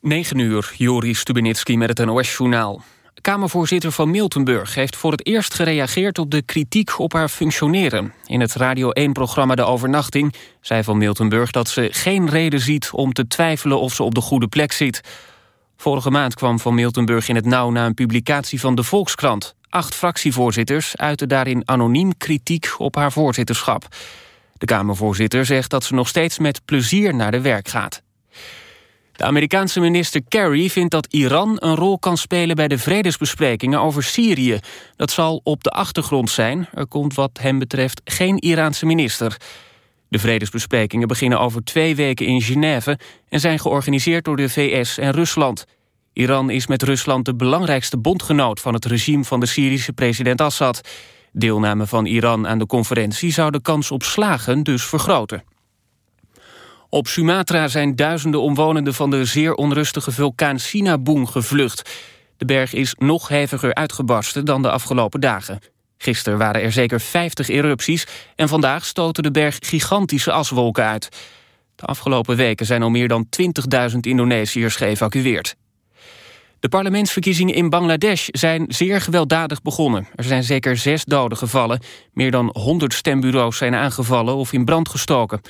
9 uur, Joris Stubenitski met het NOS-journaal. Kamervoorzitter van Miltenburg heeft voor het eerst gereageerd... op de kritiek op haar functioneren. In het Radio 1-programma De Overnachting zei Van Miltenburg... dat ze geen reden ziet om te twijfelen of ze op de goede plek zit. Vorige maand kwam Van Miltenburg in het nauw... na een publicatie van de Volkskrant. Acht fractievoorzitters uiten daarin anoniem kritiek op haar voorzitterschap. De Kamervoorzitter zegt dat ze nog steeds met plezier naar de werk gaat. De Amerikaanse minister Kerry vindt dat Iran een rol kan spelen... bij de vredesbesprekingen over Syrië. Dat zal op de achtergrond zijn. Er komt wat hem betreft geen Iraanse minister. De vredesbesprekingen beginnen over twee weken in Genève... en zijn georganiseerd door de VS en Rusland. Iran is met Rusland de belangrijkste bondgenoot... van het regime van de Syrische president Assad. Deelname van Iran aan de conferentie zou de kans op slagen dus vergroten. Op Sumatra zijn duizenden omwonenden van de zeer onrustige vulkaan Sinabung gevlucht. De berg is nog heviger uitgebarsten dan de afgelopen dagen. Gisteren waren er zeker 50 erupties en vandaag stoten de berg gigantische aswolken uit. De afgelopen weken zijn al meer dan 20.000 Indonesiërs geëvacueerd. De parlementsverkiezingen in Bangladesh zijn zeer gewelddadig begonnen. Er zijn zeker zes doden gevallen. Meer dan 100 stembureaus zijn aangevallen of in brand gestoken.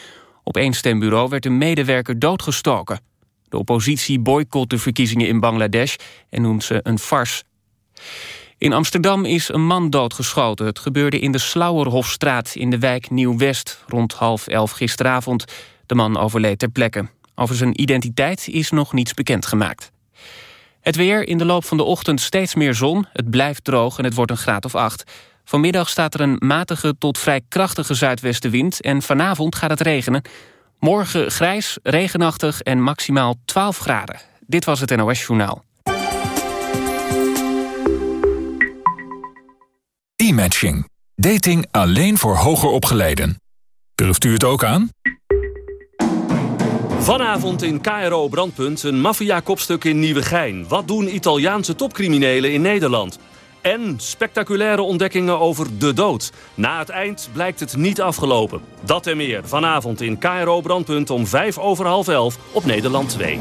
Op één stembureau werd een medewerker doodgestoken. De oppositie boycott de verkiezingen in Bangladesh en noemt ze een farce. In Amsterdam is een man doodgeschoten. Het gebeurde in de Slauerhofstraat in de wijk Nieuw-West... rond half elf gisteravond. De man overleed ter plekke. Over zijn identiteit is nog niets bekendgemaakt. Het weer in de loop van de ochtend steeds meer zon. Het blijft droog en het wordt een graad of acht. Vanmiddag staat er een matige tot vrij krachtige zuidwestenwind... en vanavond gaat het regenen. Morgen grijs, regenachtig en maximaal 12 graden. Dit was het NOS Journaal. E-matching. Dating alleen voor hoger opgeleiden. Durft u het ook aan? Vanavond in KRO Brandpunt een maffia-kopstuk in Nieuwegein. Wat doen Italiaanse topcriminelen in Nederland? En spectaculaire ontdekkingen over de dood. Na het eind blijkt het niet afgelopen. Dat en meer vanavond in KRO Brandpunt om 5 over half 11 op Nederland 2.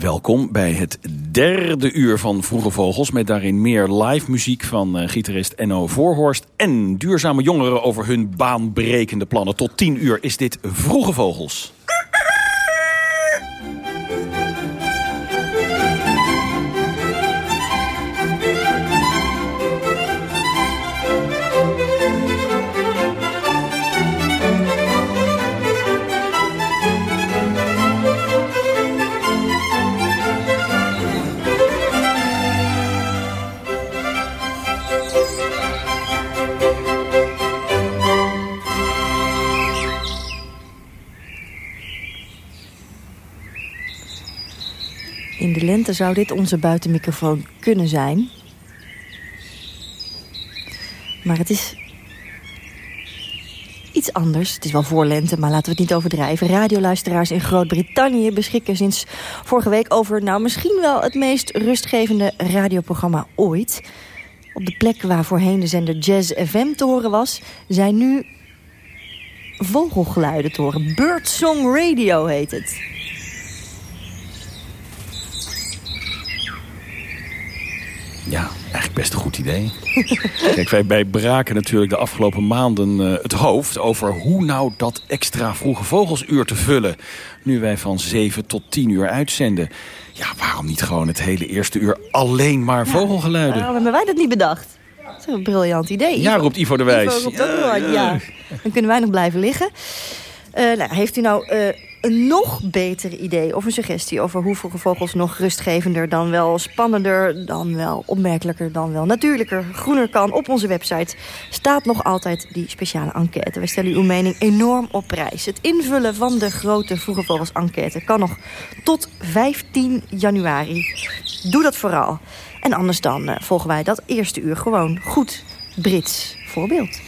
Welkom bij het derde uur van Vroege Vogels... met daarin meer live muziek van uh, gitarist Enno Voorhorst... en duurzame jongeren over hun baanbrekende plannen. Tot tien uur is dit Vroege Vogels. In de lente zou dit onze buitenmicrofoon kunnen zijn. Maar het is iets anders. Het is wel voor lente, maar laten we het niet overdrijven. Radioluisteraars in Groot-Brittannië beschikken sinds vorige week over... nou misschien wel het meest rustgevende radioprogramma ooit. Op de plek waar voorheen de zender Jazz FM te horen was... zijn nu vogelgeluiden te horen. Birdsong Radio heet het. Ja, eigenlijk best een goed idee. Kijk, wij, wij braken natuurlijk de afgelopen maanden uh, het hoofd... over hoe nou dat extra vroege vogelsuur te vullen... nu wij van 7 tot 10 uur uitzenden. Ja, waarom niet gewoon het hele eerste uur alleen maar ja, vogelgeluiden? Waarom hebben wij dat niet bedacht? Dat is een briljant idee. Ja, roept Ivo de Wijs. Ivo roept ook ja, ja. Dan kunnen wij nog blijven liggen. Uh, nou, heeft u nou... Uh, een nog beter idee of een suggestie over hoe vroege vogels nog rustgevender... dan wel spannender, dan wel opmerkelijker, dan wel natuurlijker, groener kan. Op onze website staat nog altijd die speciale enquête. Wij stellen uw mening enorm op prijs. Het invullen van de grote vroege vogels enquête kan nog tot 15 januari. Doe dat vooral. En anders dan volgen wij dat eerste uur gewoon goed Brits voorbeeld.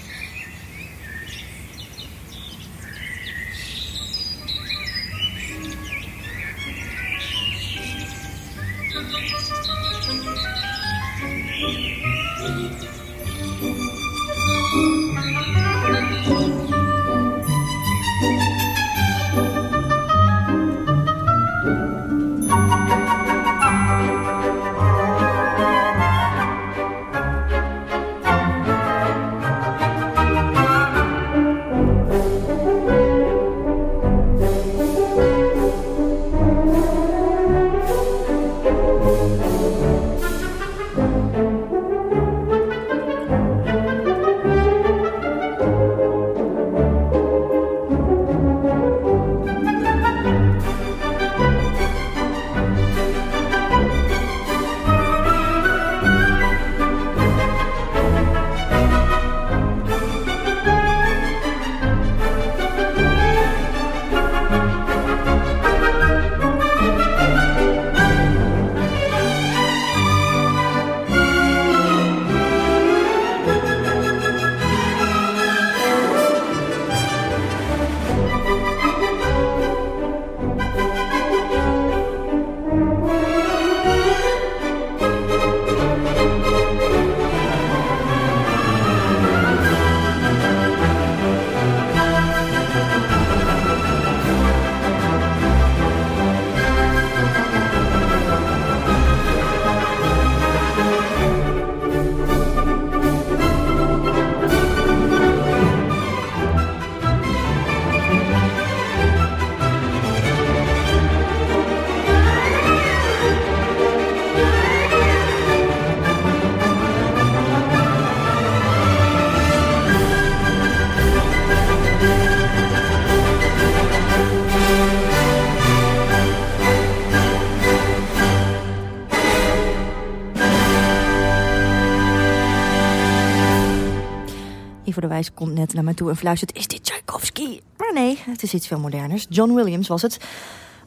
Komt net naar mij toe en fluistert... is dit Tchaikovsky? Maar nee, het is iets veel moderners. John Williams was het.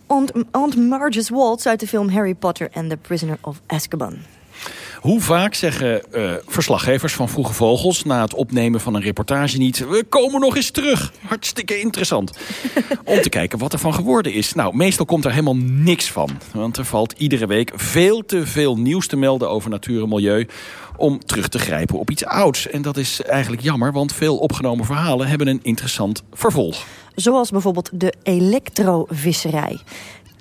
Aunt, Aunt Marge's Waltz uit de film Harry Potter and the Prisoner of Azkaban. Hoe vaak zeggen uh, verslaggevers van Vroege Vogels... na het opnemen van een reportage niet... we komen nog eens terug. Hartstikke interessant. Om te kijken wat er van geworden is. Nou, meestal komt er helemaal niks van. Want er valt iedere week veel te veel nieuws te melden over natuur en milieu om terug te grijpen op iets ouds. En dat is eigenlijk jammer, want veel opgenomen verhalen hebben een interessant vervolg. Zoals bijvoorbeeld de elektrovisserij.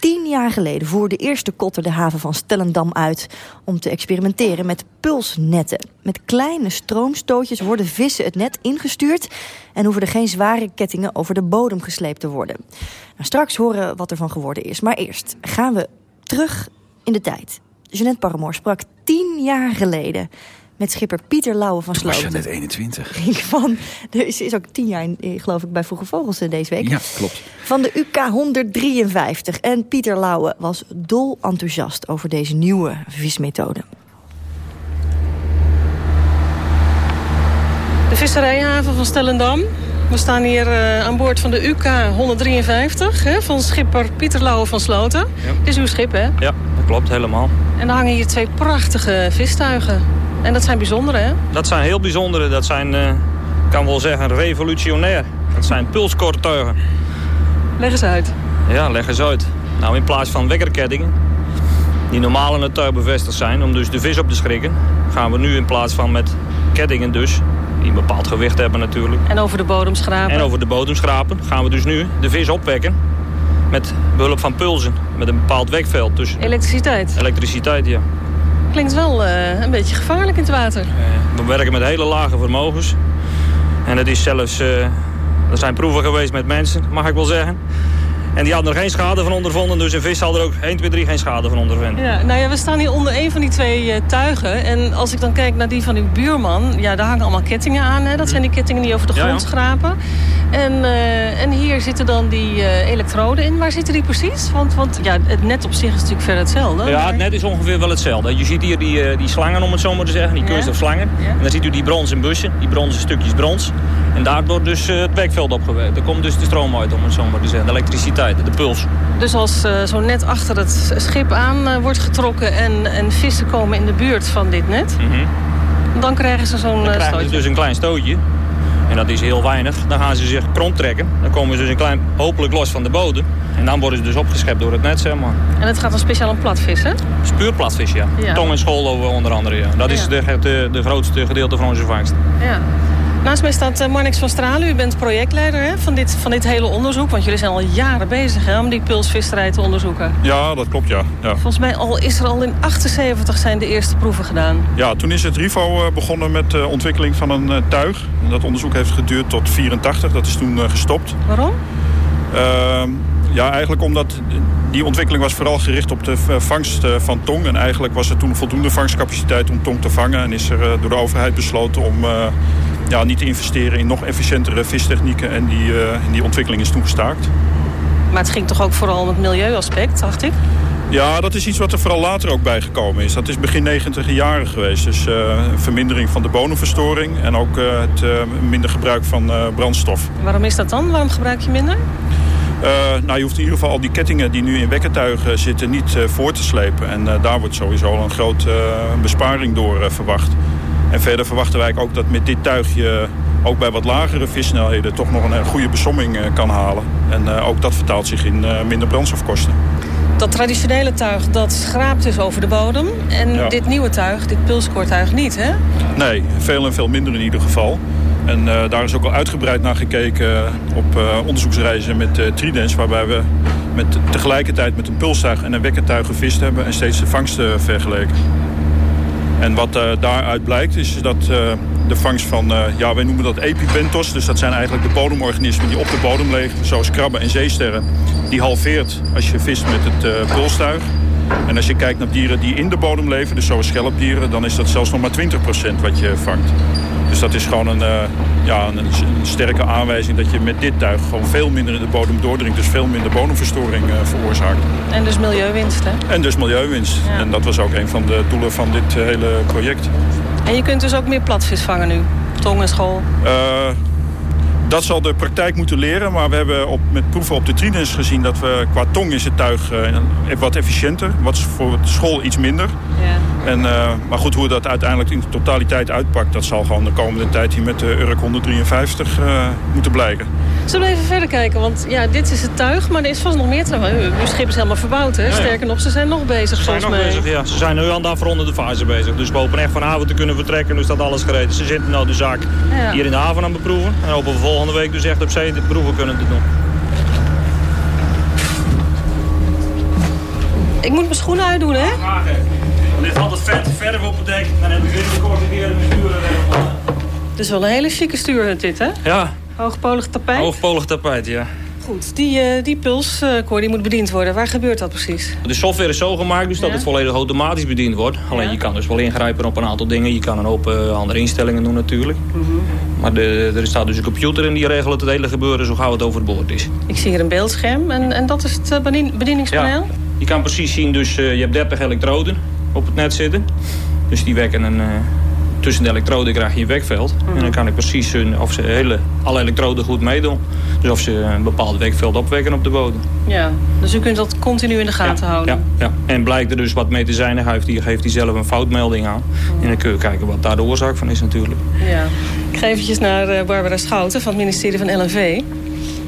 Tien jaar geleden voerde de eerste kotter de haven van Stellendam uit... om te experimenteren met pulsnetten. Met kleine stroomstootjes worden vissen het net ingestuurd... en hoeven er geen zware kettingen over de bodem gesleept te worden. Nou, straks horen wat er van geworden is. Maar eerst gaan we terug in de tijd. Jeanette Paramoor sprak tien jaar geleden met schipper Pieter Lauwe van Sloten. was je net 21. Van, er is, is ook tien jaar, geloof ik, bij Vroege Vogels eh, deze week. Ja, klopt. Van de UK 153. En Pieter Lauwe was dol enthousiast over deze nieuwe vismethode. De visserijhaven van Stellendam. We staan hier uh, aan boord van de UK 153 hè, van schipper Pieter Lauwe van Sloten. Ja. Dit is uw schip, hè? Ja, dat klopt, helemaal. En dan hangen hier twee prachtige vistuigen. En dat zijn bijzondere, hè? Dat zijn heel bijzondere. Dat zijn, uh, kan wel zeggen, revolutionair. Dat zijn pulskortuigen. Leg eens uit. Ja, leg eens uit. Nou, in plaats van wekkerkettingen, die normaal in het tuig bevestigd zijn... om dus de vis op te schrikken, gaan we nu in plaats van met kettingen dus... die een bepaald gewicht hebben natuurlijk. En over de bodem schrapen. En over de bodem schrapen gaan we dus nu de vis opwekken... met behulp van pulsen, met een bepaald wekveld. Dus elektriciteit? Elektriciteit, ja. Klinkt wel uh, een beetje gevaarlijk in het water. we werken met hele lage vermogens. En het is zelfs... Uh, er zijn proeven geweest met mensen, mag ik wel zeggen. En die hadden er geen schade van ondervonden. Dus een vis zal er ook 1, 2, 3 geen schade van ondervinden. Ja, nou ja, we staan hier onder een van die twee uh, tuigen. En als ik dan kijk naar die van uw buurman... ja, daar hangen allemaal kettingen aan. Hè? Dat zijn die kettingen die over de grond schrapen. En, uh, en hier zitten dan die uh, elektroden in. Waar zitten die precies? Want, want ja, het net op zich is natuurlijk verder hetzelfde. Ja, het net is ongeveer wel hetzelfde. Je ziet hier die, die slangen, om het zo maar te zeggen. Die kunststofslangen. Ja. En dan ziet u die bronzen bussen. Die bronzen stukjes brons. En daardoor dus het werkveld opgewerkt. Er komt dus de stroom uit, om het zo maar te zeggen. De elektriciteit de puls. Dus als uh, zo net achter het schip aan uh, wordt getrokken en, en vissen komen in de buurt van dit net... Mm -hmm. dan krijgen ze zo'n stootje. Dan krijgen ze dus een klein stootje. En dat is heel weinig. Dan gaan ze zich kromp trekken. Dan komen ze dus een klein, hopelijk los van de bodem. En dan worden ze dus opgeschept door het net, zeg maar. En het gaat dan speciaal om platvis, hè? Het is puur platvis, ja. ja. Tong en school onder andere, ja. Dat is de, de, de grootste gedeelte van onze vangst. Ja. Naast mij staat uh, Marnix van Stralen. U bent projectleider hè, van, dit, van dit hele onderzoek. Want jullie zijn al jaren bezig hè, om die pulsvisserij te onderzoeken. Ja, dat klopt, ja. ja. Volgens mij al, is er al in 78 zijn de eerste proeven gedaan. Ja, toen is het RIVO uh, begonnen met de ontwikkeling van een tuig. Dat onderzoek heeft geduurd tot 84. Dat is toen gestopt. Waarom? Ehm, ja, eigenlijk omdat die ontwikkeling was vooral gericht op de vangst van tong. En eigenlijk was er toen voldoende vangstcapaciteit om tong te vangen. En is er door de overheid besloten om ja, niet te investeren in nog efficiëntere vistechnieken. En die, die ontwikkeling is toen gestaakt. Maar het ging toch ook vooral om het milieuaspect, dacht ik? Ja, dat is iets wat er vooral later ook bijgekomen is. Dat is begin 90 jaren geweest. Dus uh, een vermindering van de bodemverstoring en ook uh, het uh, minder gebruik van brandstof. Waarom is dat dan? Waarom gebruik je minder? Nou, je hoeft in ieder geval al die kettingen die nu in wekkertuigen zitten niet voor te slepen. En daar wordt sowieso al een grote besparing door verwacht. En verder verwachten wij ook dat met dit tuig je ook bij wat lagere vissnelheden toch nog een goede besomming eh, kan halen. En eh, ook dat vertaalt zich in eh, minder brandstofkosten. Dat traditionele tuig, dat schraapt dus over de bodem. En dit nieuwe tuig, dit pulskoortuig niet, hè? Nee, veel en veel minder in ieder geval. En uh, daar is ook al uitgebreid naar gekeken op uh, onderzoeksreizen met uh, waarbij we met, tegelijkertijd met een pulstuig en een wekkertuig gevist hebben... en steeds de vangsten vergeleken. En wat daaruit blijkt is dat de vangst van, ja wij noemen dat epibentos. Dus dat zijn eigenlijk de bodemorganismen die op de bodem leven. Zoals krabben en zeesterren. Die halveert als je vist met het pulstuig. En als je kijkt naar dieren die in de bodem leven, dus zoals schelpdieren... dan is dat zelfs nog maar 20% wat je vangt. Dus dat is gewoon een, uh, ja, een, een, sterke aanwijzing dat je met dit tuig gewoon veel minder in de bodem doordringt. Dus veel minder bodemverstoring uh, veroorzaakt. En dus milieuwinst, hè? En dus milieuwinst. Ja. En dat was ook een van de doelen van dit uh, hele project. En je kunt dus ook meer platvis vangen nu? Tong en school? Dat zal de praktijk moeten leren. Maar we hebben op, met proeven op de tridens gezien dat we qua tong is het tuig uh, wat efficiënter. Wat voor de school iets minder. Ja. En, uh, maar goed, hoe dat uiteindelijk in de totaliteit uitpakt... dat zal gewoon de komende tijd hier met de Urk 153 uh, moeten blijken. Zullen we even verder kijken? Want ja, dit is het tuig, maar er is vast nog meer te Uw schip is helemaal verbouwd, hè? Ja, ja. Sterker nog, ze zijn nog bezig, ze zijn nog mij. bezig, ja. Ze zijn nu aan de afrondende fase bezig. Dus we hopen echt vanavond te kunnen vertrekken. Dus dat alles gereed Ze zitten nou de zaak hier in de haven aan beproeven. En hopen we volgende week dus echt op zee de proeven kunnen te doen. Ik moet mijn schoenen uitdoen, hè? Graag, hè. Dit valt het vet verf op het dek. Dan heb ik weer een korte stuur. Het is wel een hele chique stuur, dit, hè? Ja, Hoogpolig tapijt? Hoogpolig tapijt, ja. Goed, die, uh, die pulskoor die moet bediend worden. Waar gebeurt dat precies? De software is zo gemaakt dus dat ja? het volledig automatisch bediend wordt. Alleen ja? je kan dus wel ingrijpen op een aantal dingen. Je kan een hoop uh, andere instellingen doen natuurlijk. Mm -hmm. Maar de, er staat dus een computer in die regelt het hele gebeuren zo gauw het overboord is. Ik zie hier een beeldscherm en, en dat is het bedieningspaneel? Ja, je kan precies zien, dus je hebt 30 elektroden op het net zitten. Dus die wekken een tussen de elektroden krijg je een wekveld. En dan kan ik precies hun, of ze hele, alle elektroden goed meedoen. Dus of ze een bepaald wekveld opwekken op de bodem. Ja, dus u kunt dat continu in de gaten ja, houden? Ja, ja, en blijkt er dus wat mee te zijn, dan geeft hij, geeft zelf een foutmelding aan. Mm. En dan kun je kijken wat daar de oorzaak van is natuurlijk. Ja. Ik ga eventjes naar Barbara Schouten van het ministerie van LNV.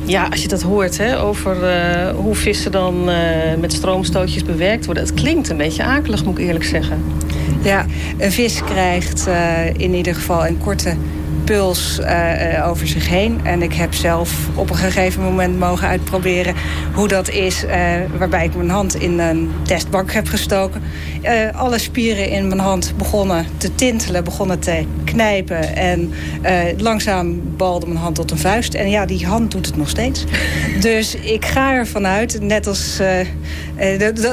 Ja, als je dat hoort hè, over uh, hoe vissen dan uh, met stroomstootjes bewerkt worden... het klinkt een beetje akelig, moet ik eerlijk zeggen. Ja, een vis krijgt uh, in ieder geval een korte puls uh, over zich heen. En ik heb zelf op een gegeven moment mogen uitproberen hoe dat is. Uh, waarbij ik mijn hand in een testbank heb gestoken. Uh, alle spieren in mijn hand begonnen te tintelen, begonnen te knijpen. En langzaam balde mijn hand tot een vuist. En ja, die hand doet het nog steeds. dus ik ga ervan uit, net als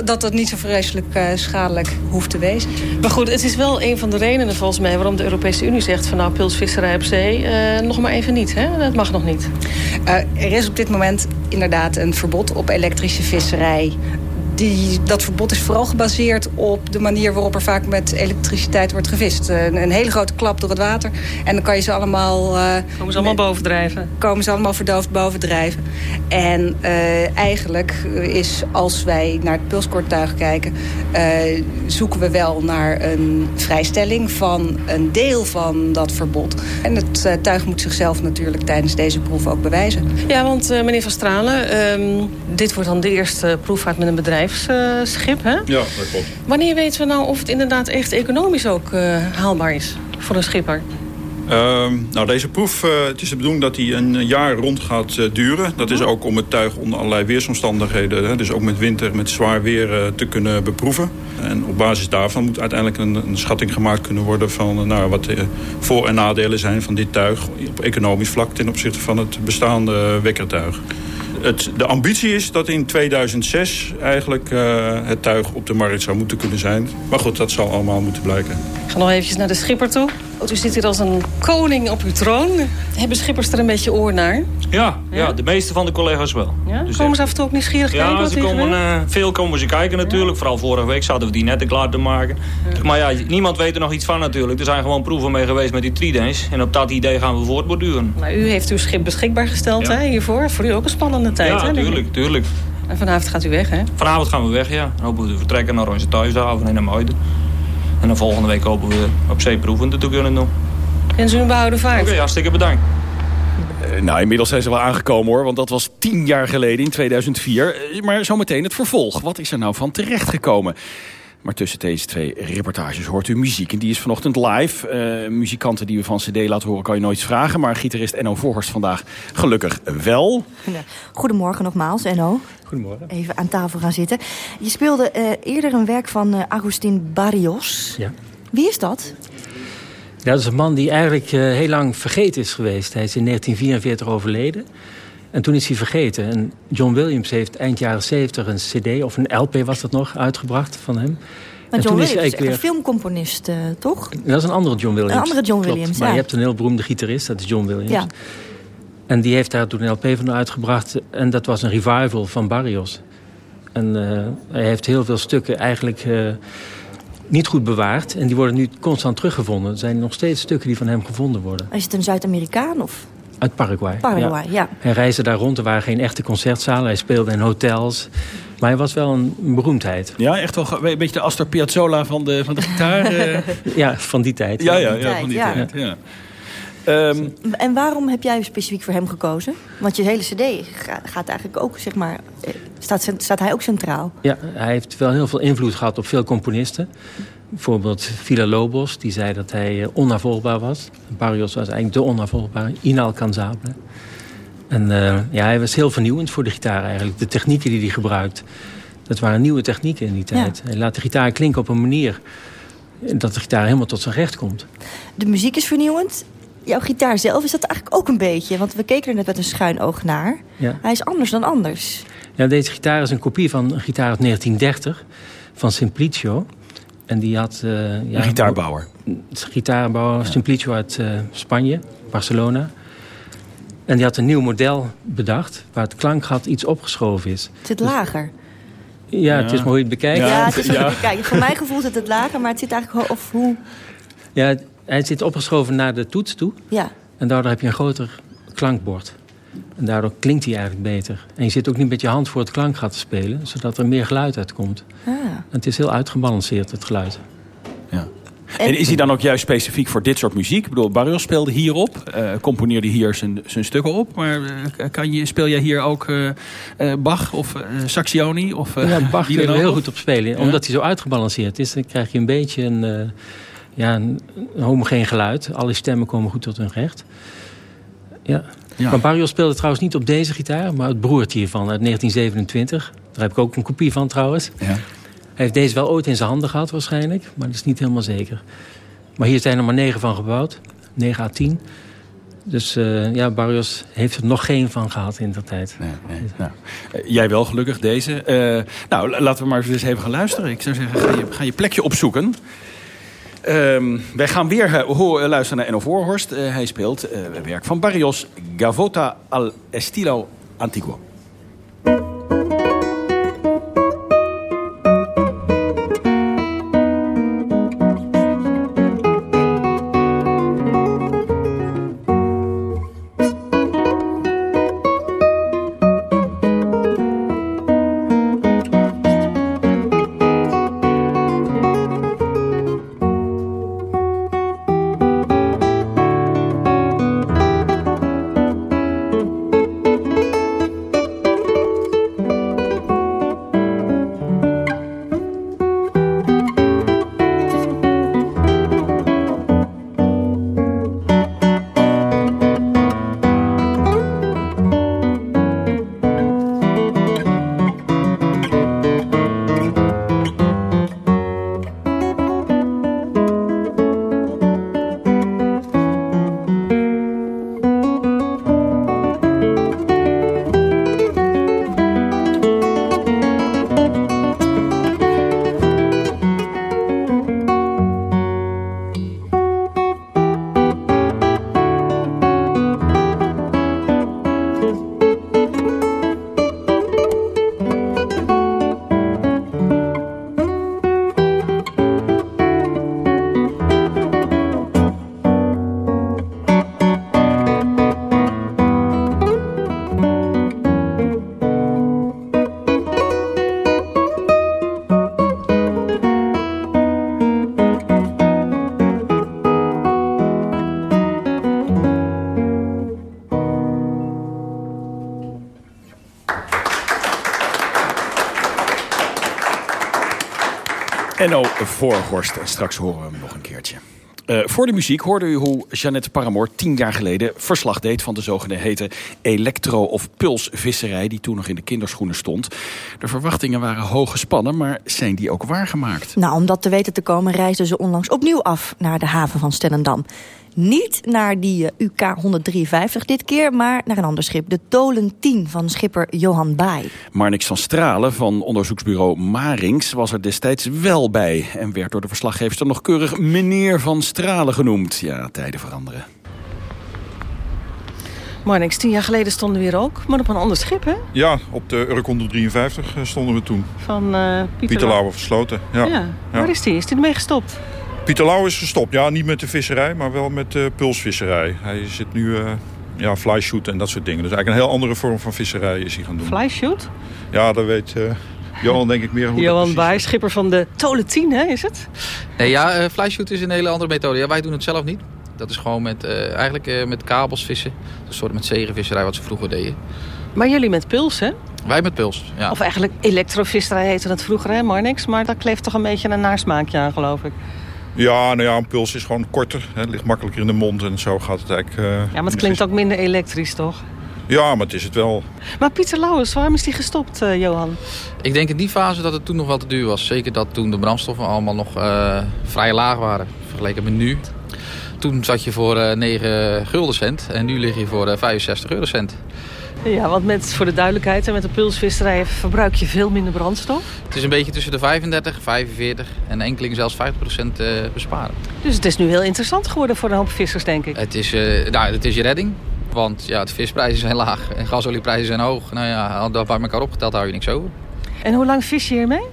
dat dat niet zo vreselijk schadelijk hoeft te wezen. Maar goed, het is wel een van de redenen volgens mij waarom de Europese Unie zegt van nou pilsvisserij op zee uh, nog maar even niet. Hè? Dat mag nog niet. Uh, er is op dit moment inderdaad een verbod op elektrische visserij die, dat verbod is vooral gebaseerd op de manier waarop er vaak met elektriciteit wordt gevist. Een, een hele grote klap door het water. En dan kan je ze allemaal... Uh, komen ze allemaal bovendrijven? Komen ze allemaal verdoofd bovendrijven. En uh, eigenlijk is, als wij naar het pulskortuig kijken... Uh, zoeken we wel naar een vrijstelling van een deel van dat verbod. En het tuig moet zichzelf natuurlijk tijdens deze proef ook bewijzen. Ja, want meneer Van Stralen, um, dit wordt dan de eerste proefvaart met een bedrijfsschip, hè? Ja, dat klopt. Wanneer weten we nou of het inderdaad echt economisch ook uh, haalbaar is voor een schipper? Uh, nou, deze proef, uh, het is de bedoeling dat die een jaar rond gaat uh, duren. Dat is ook om het tuig onder allerlei weersomstandigheden... Hè, dus ook met winter, met zwaar weer, te kunnen beproeven. En op basis daarvan moet uiteindelijk een, een schatting gemaakt kunnen worden... van nou, wat de voor- en nadelen zijn van dit tuig... op economisch vlak ten opzichte van het bestaande wekkertuig het, de ambitie is dat in 2006 eigenlijk uh, het tuig op de markt zou moeten kunnen zijn. Maar goed, dat zal allemaal moeten blijken. Ik ga nog eventjes naar de schipper toe. Want u zit hier als een koning op uw troon. Hebben schippers er een beetje oor naar? Ja, ja? ja de meeste van de collega's wel. Ja? Dus komen ze af en toe ook nieuwsgierig ja, kijken? Ja, ze komen, uh, veel komen ze kijken natuurlijk. Vooral vorige week zouden we die netten klaar te maken. Maar ja, niemand weet er nog iets van natuurlijk. Er zijn gewoon proeven mee geweest met die tridents. En op dat idee gaan we voortborduren. Maar u heeft uw schip beschikbaar gesteld hè, hiervoor. Voor u ook een spannende tijd. Ja, hè, tuurlijk, tuurlijk. En vanavond gaat u weg, hè? Vanavond gaan we weg, ja. Dan hopen we te vertrekken naar onze thuishaven en naar Muiden. En dan volgende week hopen we op zee proeven te kunnen doen. En ze een behouden vaart. Oké, okay, hartstikke bedankt. Uh, nou, inmiddels zijn ze wel aangekomen hoor, want dat was tien jaar geleden in 2004. Uh, maar zometeen het vervolg. Wat is er nou van terechtgekomen? Maar tussen deze twee reportages hoort u muziek. En die is vanochtend live. Uh, muzikanten die we van cd laten horen kan je nooit vragen. Maar gitarist Enno Voorhorst vandaag gelukkig wel. Goedemorgen nogmaals, Enno. Goedemorgen. Even aan tafel gaan zitten. Je speelde uh, eerder een werk van uh, Agustin Barrios. Ja. Wie is dat? Ja, dat is een man die eigenlijk uh, heel lang vergeten is geweest. Hij is in 1944 overleden. En toen is hij vergeten. En John Williams heeft eind jaren 70 een cd, of een LP was dat nog, uitgebracht van hem. Maar John Williams is, weer... een filmcomponist, uh, toch? Dat is een andere John Williams. Een andere John Williams. Maar ja. je hebt een heel beroemde gitarist, dat is John Williams. Ja. En die heeft daar toen een LP van uitgebracht. En dat was een revival van Barrios. En uh, hij heeft heel veel stukken eigenlijk uh, niet goed bewaard. En die worden nu constant teruggevonden. Er zijn nog steeds stukken die van hem gevonden worden. Is het een Zuid-Amerikaan of... Uit Paraguay. Paraguay, ja. ja. Hij reisde daar rond. Er waren geen echte concertzalen. Hij speelde in hotels. Maar hij was wel een, beroemdheid. Ja, echt wel een beetje de Astor Piazzolla van de, van de gitaar. uh... ja, van die tijd. Ja, ja, ja, van die ja. tijd. Ja. Um, en waarom heb jij specifiek voor hem gekozen? Want je hele cd gaat eigenlijk ook, zeg maar... Staat, staat hij ook centraal? Ja, hij heeft wel heel veel invloed gehad op veel componisten. Bijvoorbeeld Villa Lobos, die zei dat hij onnavolgbaar was. Barrios was eigenlijk de onnavolgbare, inalcanzable. En uh, ja, hij was heel vernieuwend voor de gitaar eigenlijk. De technieken die hij gebruikt, dat waren nieuwe technieken in die tijd. Ja. Hij laat de gitaar klinken op een manier dat de gitaar helemaal tot zijn recht komt. De muziek is vernieuwend. Jouw gitaar zelf is dat eigenlijk ook een beetje. Want we keken er net met een schuin oog naar. Ja. Hij is anders dan anders. Ja, deze gitaar is een kopie van een gitaar uit 1930 van Simplicio. En die had... Uh, ja, een gitaarbouwer. Een gitaarbouwer, ja. Simplicio uit uh, Spanje, Barcelona. En die had een nieuw model bedacht... waar het klankgat iets opgeschoven is. Het zit lager. Ja, ja, het is maar hoe je het bekijkt. Ja, het is hoe je het bekijkt. Voor mijn gevoel zit het lager, maar het zit eigenlijk... Of hoe... Ja, hij zit opgeschoven naar de toets toe. Ja. En daardoor heb je een groter klankbord. En daardoor klinkt hij eigenlijk beter. En je zit ook niet met je hand voor het klankgat te spelen... zodat er meer geluid uitkomt. Ah. En het is heel uitgebalanceerd, het geluid. Ja. En, is hij dan ook juist specifiek voor dit soort muziek? Ik bedoel, Barrios speelde hierop, uh, componeerde hier zijn, zijn stukken op. Maar uh, kan je, speel jij hier ook uh, Bach of Saxioni? Of, ja, Bach kun je er heel goed op spelen. Ja? Omdat hij zo uitgebalanceerd is, dan krijg je een beetje een, ja, een, een homogeen geluid. Alle stemmen komen goed tot hun recht. Ja. Ja. Maar Barrios speelde trouwens niet op deze gitaar, maar het broertje hiervan uit 1927. Daar heb ik ook een kopie van trouwens. Ja. Hij heeft deze wel ooit in zijn handen gehad waarschijnlijk, maar dat is niet helemaal zeker. Maar hier zijn er maar negen van gebouwd, 9 à 10. Dus uh, ja, Barrios heeft er nog geen van gehad in dat tijd. Nee, nee. Nou, uh, jij wel gelukkig deze. Uh, nou, laten we maar eens even gaan luisteren. Ik zou zeggen, ga je, ga je plekje opzoeken. Um, wij gaan weer uh, luisteren naar Enno Voorhorst. Uh, hij speelt uh, werk van Barrios, Gavota al estilo antiguo. Voorhorst. En straks horen we hem nog een keertje. Uh, voor de muziek hoorde u hoe Jeannette Paramoor tien jaar geleden verslag deed van de zogeheten elektro- of pulsvisserij die toen nog in de kinderschoenen stond. De verwachtingen waren hoog gespannen, maar zijn die ook waargemaakt? Nou, om dat te weten te komen reisden ze onlangs opnieuw af naar de haven van Stellendam. Niet naar die eh, UK 153 dit keer, maar naar een ander schip. De Tolen 10 van schipper Johan Baai. Marnix van Stralen van onderzoeksbureau Marings was er destijds wel bij. En werd door de verslaggever nog keurig meneer van Stralen genoemd. Ja, tijden veranderen. Marnix, tien jaar geleden stonden we hier ook, maar op een ander schip, hè? Ja, op de Urk 153 eh, stonden we toen. Van uh, Pieter, Pieter Lauwe versloten. Ja. ja. Waar is die? Is die ermee gestopt? Pieter Lauw is gestopt. Ja, niet met de visserij, maar wel met de pulsvisserij. Hij zit nu uh, ja, flyshoot en dat soort dingen. Dus eigenlijk een heel andere vorm van visserij is hij gaan doen. Flyshoot? Ja, dat weet uh, Johan denk ik meer hoe Johan Baai, schipper van de Tolen 10, hè, is het? Nee, ja, uh, flyshoot is een hele andere methode. Ja, wij doen het zelf niet. Dat is gewoon met, eigenlijk met kabels vissen. Een soort met zegenvisserij wat ze vroeger deden. Maar jullie met puls, hè? Wij met puls, ja. Of eigenlijk elektrovisserij heette het vroeger, hè, maar niks. Maar dat kleeft toch een beetje een nasmaakje aan, geloof ik. Ja, nou ja, een puls is gewoon korter. Het ligt makkelijker in de mond en zo gaat het eigenlijk... Uh, ja, maar het klinkt ook minder elektrisch, toch? Ja, maar het is het wel. Maar Pieter Lauwers, waarom is die gestopt, uh, Johan? Ik denk in die fase dat het toen nog wel te duur was. Zeker dat toen de brandstoffen allemaal nog uh, vrij laag waren, vergeleken met nu. Toen zat je voor uh, 9 gulden cent en nu lig je voor 65 eurocent. Ja, want met, voor de duidelijkheid, met de pulsvisserij verbruik je veel minder brandstof. Het is een beetje tussen de 35, 45 en enkeling zelfs 50% uh, besparen. Dus het is nu heel interessant geworden voor een hoop vissers, denk ik. Het is, uh, nou, het is je redding. Want ja, de visprijzen zijn laag en gasolieprijzen zijn hoog. Nou ja, dat bij elkaar opgeteld hou je niks over. En hoe lang vis je hiermee?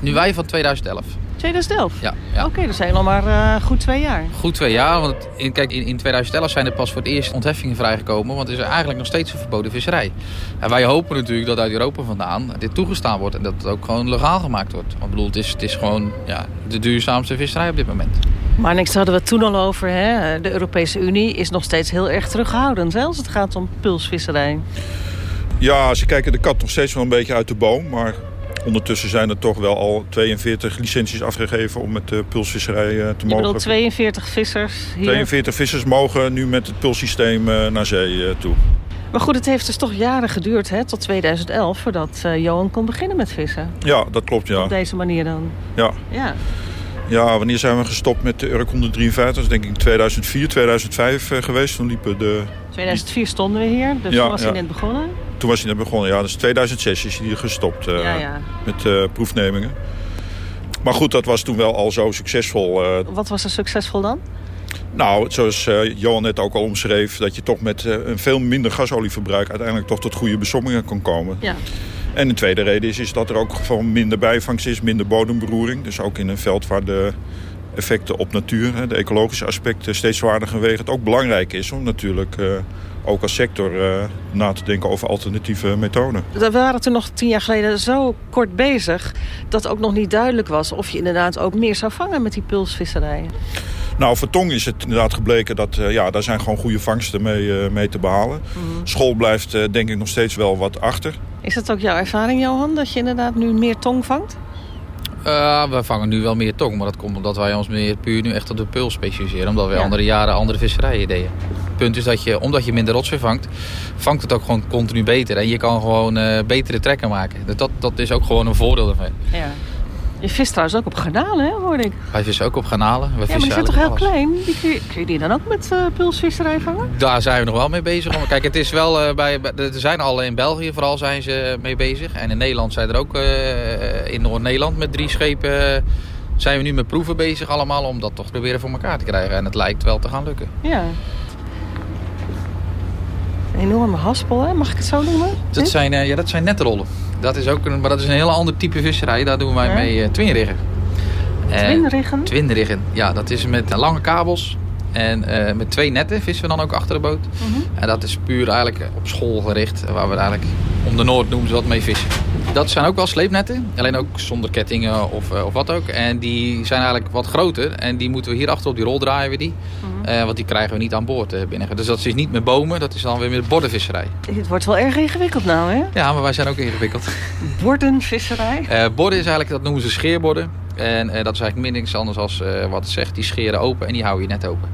Nu wij van 2011. 2011? Ja. ja. Oké, okay, dat zijn nog maar uh, goed twee jaar. Goed twee jaar, want in, kijk, in, in 2011 zijn er pas voor het eerst ontheffingen vrijgekomen. Want het is eigenlijk nog steeds een verboden visserij. En wij hopen natuurlijk dat uit Europa vandaan dit toegestaan wordt. En dat het ook gewoon legaal gemaakt wordt. Want bedoel, het is, het is gewoon ja, de duurzaamste visserij op dit moment. Maar niks hadden we het toen al over. Hè? De Europese Unie is nog steeds heel erg terughoudend. Hè, als het gaat om pulsvisserij. Ja, ze kijken de kat nog steeds wel een beetje uit de boom. Maar Ondertussen zijn er toch wel al 42 licenties afgegeven om met de pulsvisserij te mogen. Bedoelt 42 vissers hier? 42 vissers mogen nu met het pulssysteem naar zee toe. Maar goed, het heeft dus toch jaren geduurd, hè, tot 2011, voordat uh, Johan kon beginnen met vissen. Ja, dat klopt, ja. Op deze manier dan. Ja. Ja. Ja, wanneer zijn we gestopt met de Urk 153? Dat is denk ik in 2004, 2005 uh, geweest. Toen liepen de... 2004 stonden we hier, dus ja, toen was ja. hij net begonnen. Toen was hij net begonnen, ja. Dus 2006 is hij hier gestopt uh, ja, ja. met uh, proefnemingen. Maar goed, dat was toen wel al zo succesvol. Wat was er succesvol dan? Nou, zoals Johan net ook al omschreef... dat je toch met een veel minder gasolieverbruik... uiteindelijk toch tot goede besommingen kan komen. Ja. En de tweede reden is, is dat er ook gewoon minder bijvangst is, minder bodemberoering. Dus ook in een veld waar de effecten op natuur, de ecologische aspecten steeds zwaarder wegen. Het ook belangrijk is om natuurlijk uh, ook als sector uh, na te denken over alternatieve methoden. We waren toen nog tien jaar geleden zo kort bezig dat ook nog niet duidelijk was of je inderdaad ook meer zou vangen met die pulsvisserijen. Nou, voor tong is het inderdaad gebleken dat uh, ja, daar zijn gewoon goede vangsten mee, uh, mee te behalen. Mm -hmm. School blijft uh, denk ik nog steeds wel wat achter. Is dat ook jouw ervaring, Johan, dat je inderdaad nu meer tong vangt? Uh, we vangen nu wel meer tong, maar dat komt omdat wij ons meer puur nu echt op de puls specialiseren. Omdat we ja. andere jaren andere visserijen deden. Het punt is dat je, omdat je minder rotsen vangt, vangt het ook gewoon continu beter. En je kan gewoon uh, betere trekken maken. Dat, dat is ook gewoon een voordeel ervan. Ja. Je vist trouwens ook op garnalen, hè, hoorde ik. Wij vissen ook op garnalen. Ja, maar die zijn toch heel alles. klein? Die kun, je, kun, je, die dan ook met uh, pulsvisserij vangen? Daar zijn we nog wel mee bezig. Kijk, het is wel uh, bij, er zijn al in België vooral zijn ze mee bezig. En in Nederland zijn er ook uh, in Noord-Nederland met drie schepen... zijn we nu met proeven bezig allemaal om dat toch proberen voor elkaar te krijgen. En het lijkt wel te gaan lukken. Ja. Een enorme haspel, hè? mag ik het zo noemen? Dat zijn, ja, dat zijn netrollen. Dat is ook een, maar dat is een hele ander type visserij. Daar doen wij ja. mee uh, twinriggen. Twinriggen? Uh, twinriggen, ja. Dat is met lange kabels. En uh, met twee netten vissen we dan ook achter de boot. Mhm. Mm -hmm. En dat is puur eigenlijk op school gericht. Waar we eigenlijk om de Noord noemen ze dat mee vissen. Dat zijn ook wel sleepnetten. Alleen ook zonder kettingen of, uh, of wat ook. En die zijn eigenlijk wat groter. En die moeten we hier achter op die rol draaien we die. Mm -hmm. uh, want die krijgen we niet aan boord uh, binnen. Dus dat is niet met bomen. Dat is dan weer met bordenvisserij. Het wordt wel erg ingewikkeld nou hè? Ja, maar wij zijn ook ingewikkeld. Bordenvisserij? borden is eigenlijk, dat noemen ze scheerborden. En dat is eigenlijk min niks anders als wat het zegt. Die scheren open en die hou je net open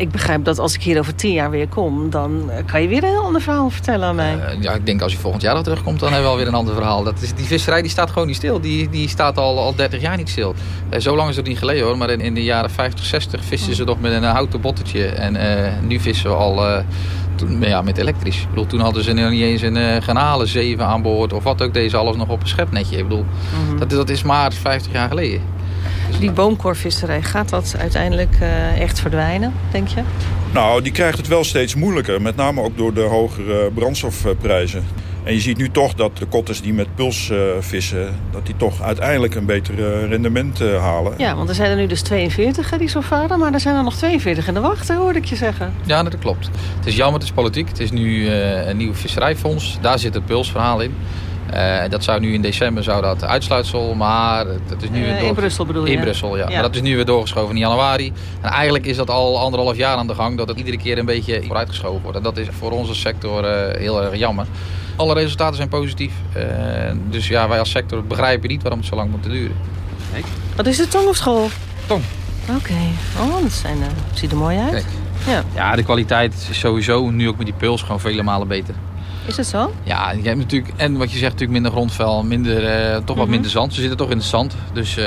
ik begrijp dat als ik hier over tien jaar weer kom... dan eh, kan je weer een heel ander verhaal vertellen aan mij. Uh, ja, ik denk als je volgend jaar nog terugkomt... dan hebben we wel weer een ander verhaal. Dat is, die visserij die staat gewoon niet stil. Die, die staat al, al 30 jaar niet stil. Uh, zo lang is het niet geleden hoor. Maar in, in de jaren 50, 60 visten ze nog met een houten bottetje. En nu vissen we al toen, ja, met elektrisch. Ik bedoel, toen hadden ze nog niet eens een uh, zeven aan boord... of wat ook, deze alles nog op een schepnetje. Ik bedoel, mhm. dat, dat is maar 50 jaar geleden. Die boomkorvisserij, gaat dat uiteindelijk uh, echt verdwijnen, denk je? Nou, die krijgt het wel steeds moeilijker. Met name ook door de hogere brandstofprijzen. En je ziet nu toch dat de kotters die met puls uh, vissen... dat die toch uiteindelijk een beter rendement uh, halen. Ja, want er zijn er nu dus 42 die zo varen... maar er zijn er nog 42 in de wacht, hoorde ik je zeggen. Ja, dat klopt. Het is jammer, het is politiek. Het is nu een nieuw visserijfonds. Daar zit het pulsverhaal in. Uh, dat zou nu in december zou dat uitsluitsel, maar dat is nu uh, in Brussel bedoel je? In Brussel, ja. Maar dat is nu weer doorgeschoven in januari. En eigenlijk is dat al anderhalf jaar aan de gang, dat het iedere keer een beetje vooruitgeschoven wordt. En dat is voor onze sector uh, heel erg jammer. Alle resultaten zijn positief. dus ja, wij als sector begrijpen niet waarom het zo lang moet duren. Kijk. Wat is het, tong of school? Tong. Oké. Oh, dat zijn, ziet er mooi uit. Ja. ja, de kwaliteit is sowieso, nu ook met die puls, gewoon vele malen beter. Is dat zo? Ja, je hebt natuurlijk, en wat je zegt, natuurlijk minder grondvel, minder, uh, toch wat mhm. minder zand. Ze zitten toch in het zand. Dus uh,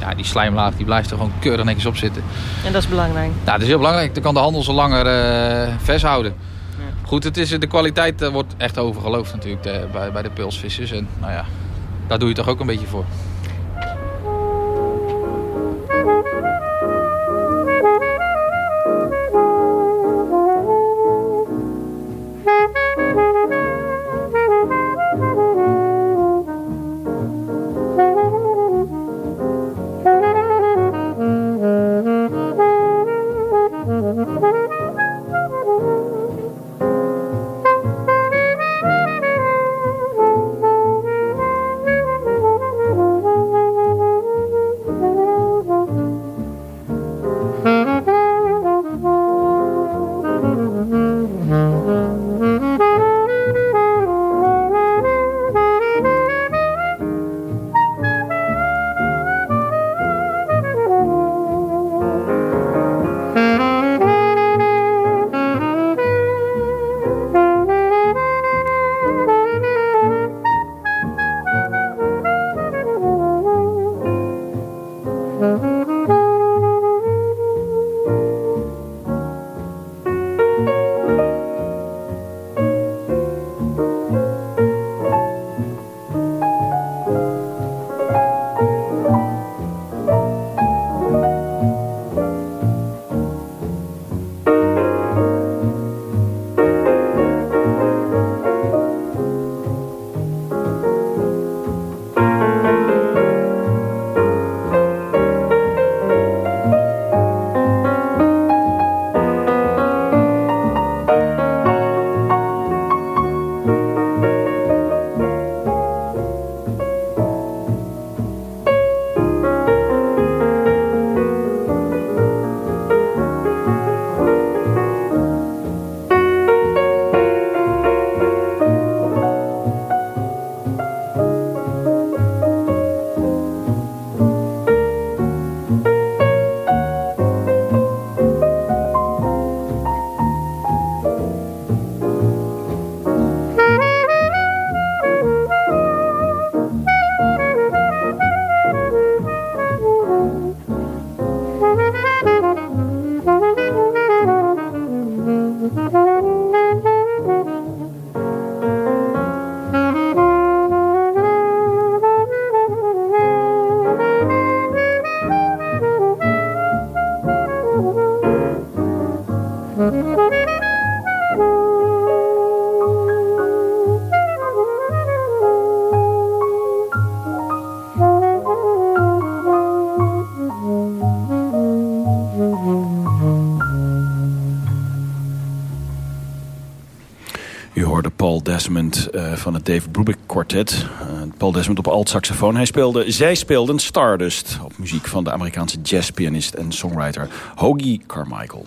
ja, die slijmlaag die blijft er gewoon keurig netjes op zitten. En dat is belangrijk? Ja, dat is heel belangrijk. Dan kan de handel zo langer uh, vers houden. Ja. Goed, het is, de kwaliteit wordt echt overgeloofd natuurlijk bij, bij de pilsvissers. En nou ja, daar doe je toch ook een beetje voor. Uh, van het Dave Brubeck Quartet. Uh, Paul Desmond op alt-saxofoon. Hij speelde, zij speelden Stardust op muziek van de Amerikaanse jazzpianist en songwriter Hoagie Carmichael.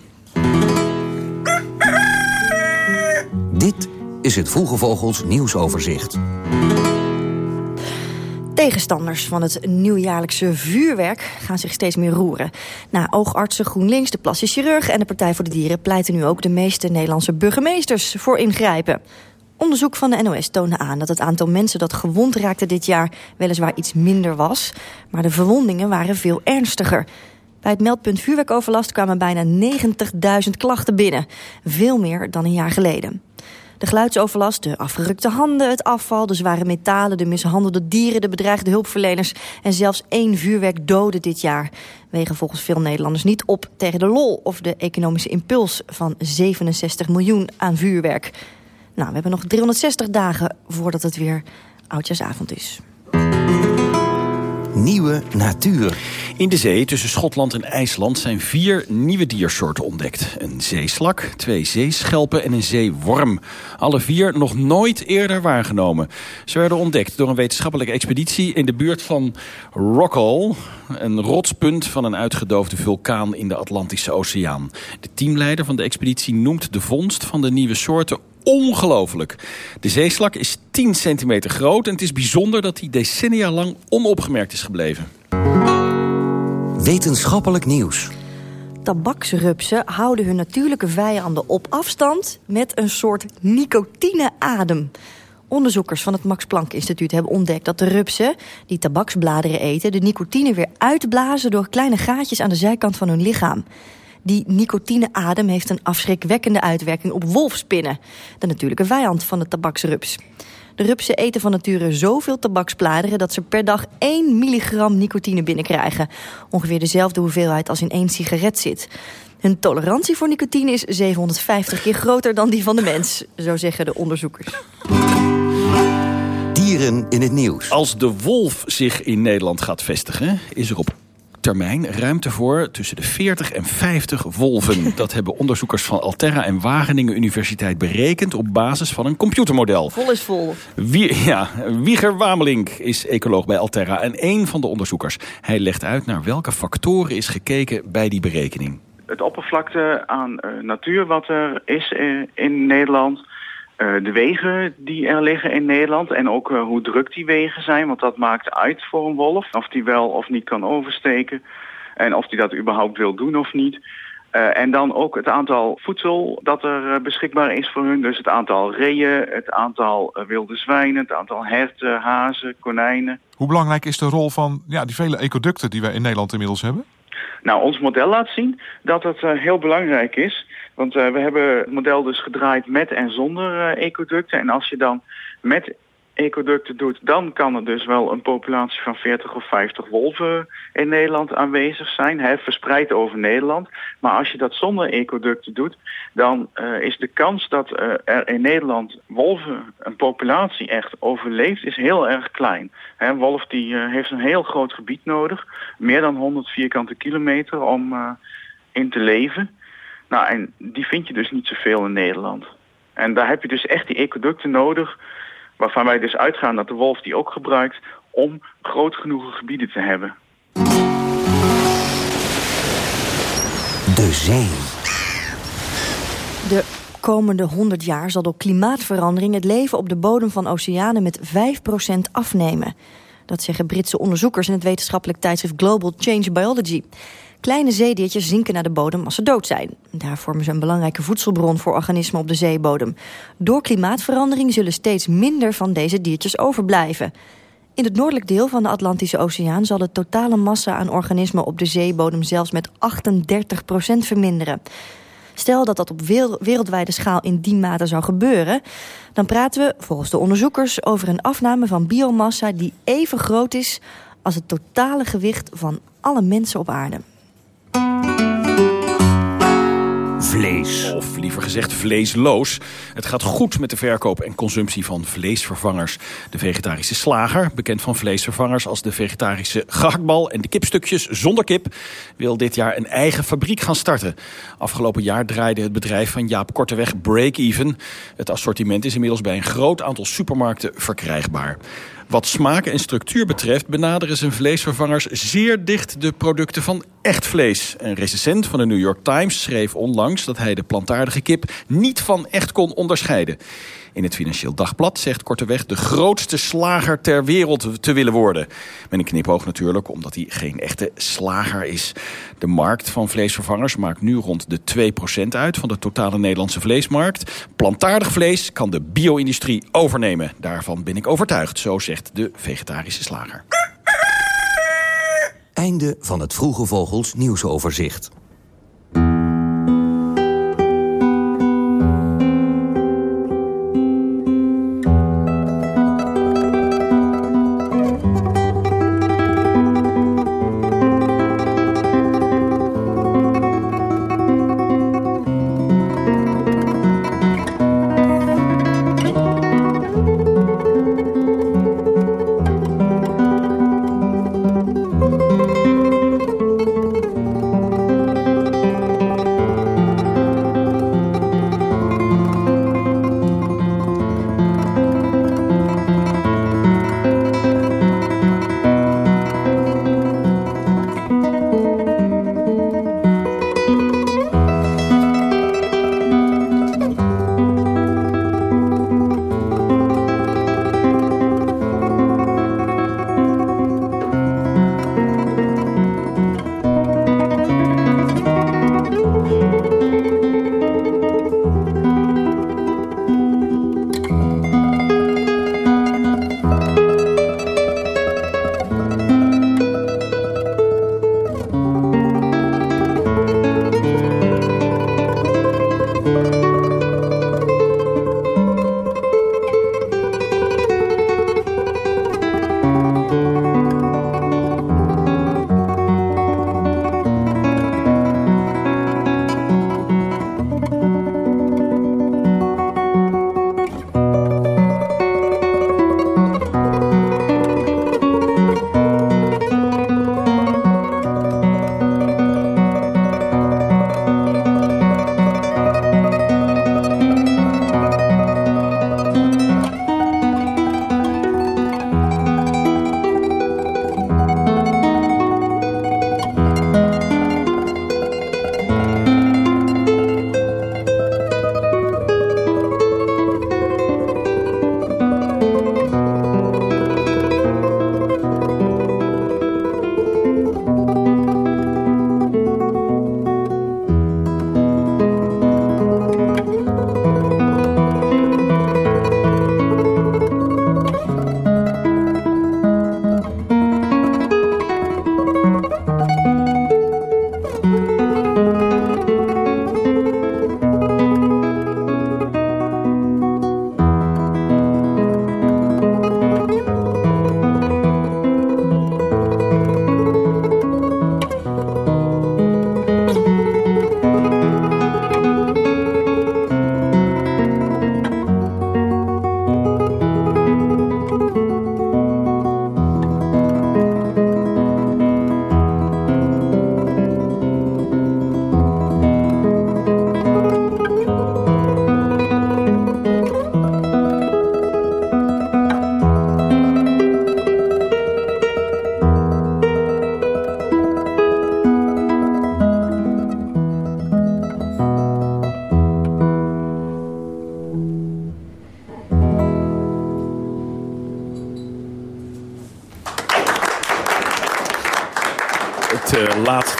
Dit is het Vroege Vogels nieuwsoverzicht. Tegenstanders van het nieuwjaarlijkse vuurwerk gaan zich steeds meer roeren. Na oogartsen, GroenLinks, de plastisch chirurg en de Partij voor de Dieren... pleiten nu ook de meeste Nederlandse burgemeesters voor ingrijpen. Onderzoek van de NOS toonde aan dat het aantal mensen dat gewond raakte dit jaar... weliswaar iets minder was, maar de verwondingen waren veel ernstiger. Bij het meldpunt vuurwerkoverlast kwamen bijna 90.000 klachten binnen. Veel meer dan een jaar geleden. De geluidsoverlast, de afgerukte handen, het afval, de zware metalen... de mishandelde dieren, de bedreigde hulpverleners... en zelfs één vuurwerk doden dit jaar... wegen volgens veel Nederlanders niet op tegen de lol... of de economische impuls van 67 miljoen aan vuurwerk. Nou, we hebben nog 360 dagen voordat het weer oudjaarsavond is. Nieuwe natuur. In de zee tussen Schotland en IJsland zijn vier nieuwe diersoorten ontdekt. Een zeeslak, twee zeeschelpen en een zeeworm. Alle vier nog nooit eerder waargenomen. Ze werden ontdekt door een wetenschappelijke expeditie in de buurt van Rockall. Een rotspunt van een uitgedoofde vulkaan in de Atlantische Oceaan. De teamleider van de expeditie noemt de vondst van de nieuwe soorten ongelooflijk. De zeeslak is 10 centimeter groot en het is bijzonder dat hij decennia lang onopgemerkt is gebleven. Wetenschappelijk nieuws. Tabaksrupsen houden hun natuurlijke vijanden op afstand met een soort nicotineadem. Onderzoekers van het Max Planck Instituut hebben ontdekt dat de rupsen... die tabaksbladeren eten, de nicotine weer uitblazen... door kleine gaatjes aan de zijkant van hun lichaam. Die nicotineadem heeft een afschrikwekkende uitwerking op wolfspinnen... de natuurlijke vijand van de tabaksrups. De rupsen eten van nature zoveel tabaksbladeren... dat ze per dag 1 milligram nicotine binnenkrijgen. Ongeveer dezelfde hoeveelheid als in één sigaret zit. Hun tolerantie voor nicotine is 750 keer groter dan die van de mens. Zo zeggen de onderzoekers. Dieren in het nieuws. Als de wolf zich in Nederland gaat vestigen... is er op termijn ruimte voor tussen de 40 en 50 wolven. Dat hebben onderzoekers van Alterra en Wageningen Universiteit berekend... op basis van een computermodel. Vol is vol. Wie, ja, Wieger Wamelink is ecoloog bij Alterra en één van de onderzoekers. Hij legt uit naar welke factoren is gekeken bij die berekening. Het oppervlakte aan uh, natuur wat er is in, in Nederland... Uh, de wegen die er liggen in Nederland en ook uh, hoe druk die wegen zijn. Want dat maakt uit voor een wolf. Of die wel of niet kan oversteken. En of die dat überhaupt wil doen of niet. Uh, en dan ook het aantal voedsel dat er beschikbaar is voor hun. Dus het aantal reeën, het aantal wilde zwijnen, het aantal herten, hazen, konijnen. Hoe belangrijk is de rol van ja, die vele ecoducten die wij in Nederland inmiddels hebben? Nou, ons model laat zien dat het heel belangrijk is... Want uh, we hebben het model dus gedraaid met en zonder uh, ecoducten. En als je dan met ecoducten doet, dan kan er dus wel een populatie van 40 of 50 wolven in Nederland aanwezig zijn, hè, verspreid over Nederland. Maar als je dat zonder ecoducten doet, dan uh, is de kans dat er in Nederland wolven, een populatie echt overleeft, is heel erg klein. Hè, wolf die heeft een heel groot gebied nodig, meer dan 100 vierkante kilometer om in te leven. Nou, en die vind je dus niet zoveel in Nederland. En daar heb je dus echt die ecoducten nodig, waarvan wij dus uitgaan dat de wolf die ook gebruikt om groot genoeg gebieden te hebben. De zee. De komende 100 jaar zal door klimaatverandering het leven op de bodem van oceanen met 5% afnemen. Dat zeggen Britse onderzoekers in het wetenschappelijk tijdschrift Global Change Biology. Kleine zeediertjes zinken naar de bodem als ze dood zijn. Daar vormen ze een belangrijke voedselbron voor organismen op de zeebodem. Door klimaatverandering zullen steeds minder van deze diertjes overblijven. In het noordelijk deel van de Atlantische Oceaan... zal de totale massa aan organismen op de zeebodem zelfs met 38% verminderen. Stel dat dat op wereldwijde schaal in die mate zou gebeuren... dan praten we, volgens de onderzoekers, over een afname van biomassa... die even groot is als het totale gewicht van alle mensen op aarde. Vlees. Of liever gezegd vleesloos. Het gaat goed met de verkoop en consumptie van vleesvervangers. De vegetarische slager, bekend van vleesvervangers als de vegetarische gehaktbal en de kipstukjes zonder kip, wil dit jaar een eigen fabriek gaan starten. Afgelopen jaar draaide het bedrijf van Jaap Korteweg break-even. Het assortiment is inmiddels bij een groot aantal supermarkten verkrijgbaar. Wat smaak en structuur betreft benaderen zijn vleesvervangers zeer dicht de producten van echt vlees. Een recensent van de New York Times schreef onlangs dat hij de plantaardige kip niet van echt kon onderscheiden. In het Financieel Dagblad zegt korteweg de grootste slager ter wereld te willen worden. Met een knipoog natuurlijk, omdat hij geen echte slager is. De markt van vleesvervangers maakt nu rond de 2% uit van de totale Nederlandse vleesmarkt. Plantaardig vlees kan de bio-industrie overnemen. Daarvan ben ik overtuigd, zo zegt de vegetarische slager. Einde van het Vroege Vogels nieuwsoverzicht.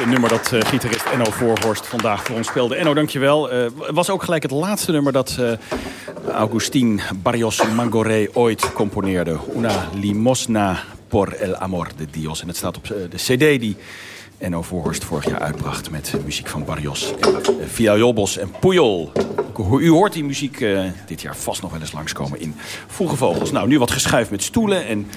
Laatste nummer dat uh, gitarist Enno Voorhorst vandaag voor ons speelde. Enno, dankjewel. Uh, was ook gelijk het laatste nummer dat Augustin Barrios Mangoré ooit componeerde. Una limosna por el amor de Dios. En het staat op de cd die Enno Voorhorst vorig jaar uitbracht... met muziek van Barrios, Villalobos en Puyol. U hoort die muziek dit jaar vast nog wel eens langskomen in Vroege Vogels. Nou, nu wat geschuif met stoelen en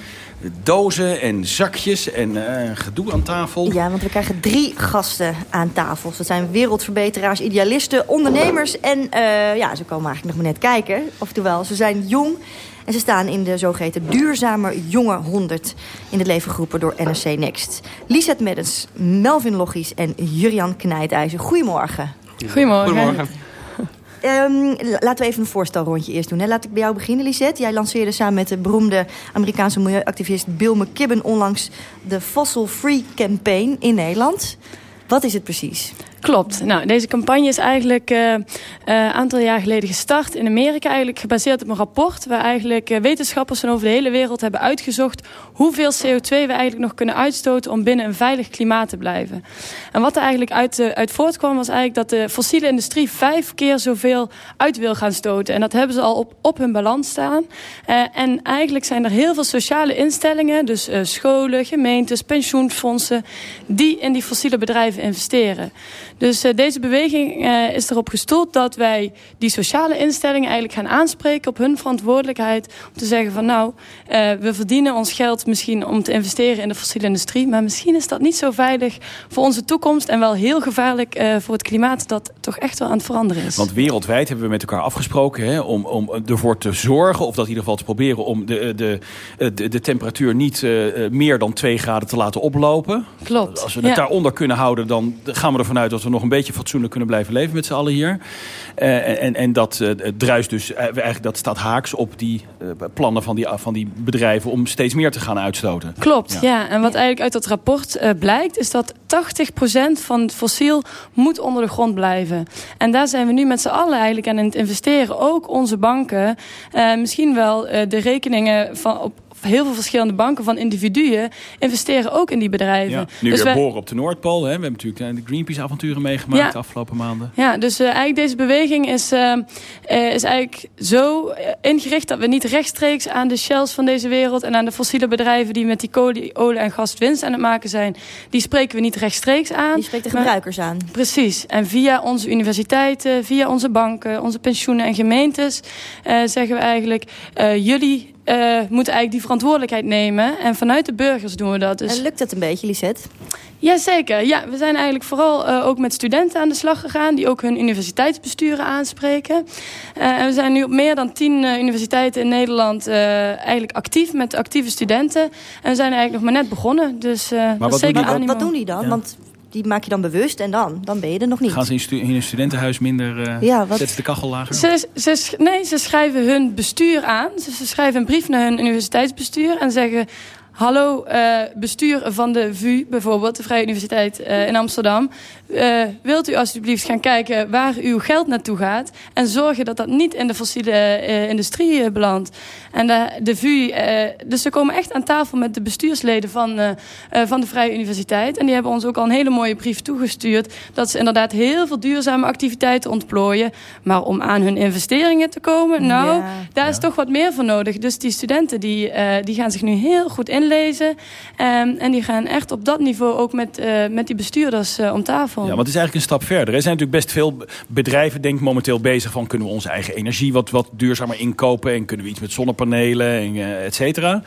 dozen en zakjes en uh, gedoe aan tafel. Ja, want we krijgen drie gasten aan tafel. Dat zijn wereldverbeteraars, idealisten, ondernemers. En uh, ja, ze komen eigenlijk nog maar net kijken. Oftewel, ze zijn jong en ze staan in de zogeheten duurzamer jonge 100 in het leven geroepen door NRC Next. Lisette Meddens, Melvin Logies en Jurian Knijtijzer. Goedemorgen. Goedemorgen. Goedemorgen. Um, laten we even een voorstelrondje eerst doen. Hè. Laat ik bij jou beginnen, Lisette. Jij lanceerde samen met de beroemde Amerikaanse milieuactivist Bill McKibben... onlangs de Fossil Free Campaign in Nederland. Wat is het precies? Klopt. Nou, deze campagne is eigenlijk een uh, aantal jaar geleden gestart in Amerika. Eigenlijk gebaseerd op een rapport waar eigenlijk uh, wetenschappers van over de hele wereld hebben uitgezocht hoeveel CO2 we eigenlijk nog kunnen uitstoten om binnen een veilig klimaat te blijven. En wat er eigenlijk uit, uit voortkwam was eigenlijk dat de fossiele industrie vijf keer zoveel uit wil gaan stoten. En dat hebben ze al op, op hun balans staan. en eigenlijk zijn er heel veel sociale instellingen, dus scholen, gemeentes, pensioenfondsen, die in die fossiele bedrijven investeren. Dus uh, deze beweging uh, is erop gestoeld dat wij die sociale instellingen eigenlijk gaan aanspreken op hun verantwoordelijkheid. Om te zeggen van nou, uh, we verdienen ons geld misschien om te investeren in de fossiele industrie. Maar misschien is dat niet zo veilig voor onze toekomst en wel heel gevaarlijk voor het klimaat dat toch echt wel aan het veranderen is. Want wereldwijd hebben we met elkaar afgesproken hè, om, om ervoor te zorgen, of dat in ieder geval te proberen, om de, de, de, de temperatuur niet meer dan 2 graden te laten oplopen. Klopt. Als we het ja. daaronder kunnen houden, dan gaan we ervan uit dat we nog een beetje fatsoenlijk kunnen blijven leven met z'n allen hier. Uh, en, en dat uh, druist dus eigenlijk dat staat haaks op die plannen van die, van die bedrijven om steeds meer te gaan uitstoten. Klopt, ja. ja. En wat eigenlijk uit dat rapport blijkt is dat 80% van het fossiel moet onder de grond blijven. En daar zijn we nu met z'n allen eigenlijk aan het investeren. Ook onze banken. misschien wel de rekeningen van, op, heel veel verschillende banken van individuen investeren ook in die bedrijven. Ja, nu dus weer wij... boren op de Noordpool. Hè? We hebben natuurlijk de Greenpeace-avonturen meegemaakt ja. de afgelopen maanden. Ja, dus uh, eigenlijk deze beweging is, uh, is eigenlijk zo ingericht dat we niet rechtstreeks aan de shells van deze wereld en aan de fossiele bedrijven die met die kolie, olie en gas winst aan het maken zijn, die spreken we niet rechtstreeks aan. Die spreekt de gebruikers aan. Precies. En via onze universiteiten, via onze banken, onze pensioenen en gemeentes uh, zeggen we eigenlijk, jullie moeten eigenlijk die verantwoordelijkheid nemen. En vanuit de burgers doen we dat. Dus... En lukt dat een beetje, Lisette? Jazeker. Ja, we zijn eigenlijk vooral uh, ook met studenten aan de slag gegaan... die ook hun universiteitsbesturen aanspreken. Uh, en we zijn nu op meer dan tien universiteiten in Nederland... eigenlijk actief met actieve studenten. En we zijn eigenlijk nog maar net begonnen. Dus, maar wat, zeker doen wat, wat doen die dan? Ja. Want die maak je dan bewust en dan, dan ben je er nog niet. Gaan ze in, stu in een studentenhuis minder, uh, ja, wat... zetten ze de kachel lager? Ze, ze, nee, ze schrijven hun bestuur aan. Ze, ze schrijven een brief naar hun universiteitsbestuur en zeggen... Hallo, uh, bestuur van de VU, bijvoorbeeld, de Vrije Universiteit uh, in Amsterdam. Uh, wilt u alsjeblieft gaan kijken waar uw geld naartoe gaat... en zorgen dat dat niet in de fossiele industrie belandt. En de, de VU, dus ze komen echt aan tafel met de bestuursleden van, van de Vrije Universiteit. En die hebben ons ook al een hele mooie brief toegestuurd... dat ze inderdaad heel veel duurzame activiteiten ontplooien. Maar om aan hun investeringen te komen, nou, ja, daar ja. is toch wat meer voor nodig. Dus die studenten die, die gaan zich nu heel goed lezen. Um, en die gaan echt op dat niveau ook met, uh, met die bestuurders uh, om tafel. Ja, want het is eigenlijk een stap verder. Er zijn natuurlijk best veel bedrijven, denk ik, momenteel bezig van... kunnen we onze eigen energie wat, wat duurzamer inkopen... en kunnen we iets met zonnepanelen, en, uh, et cetera.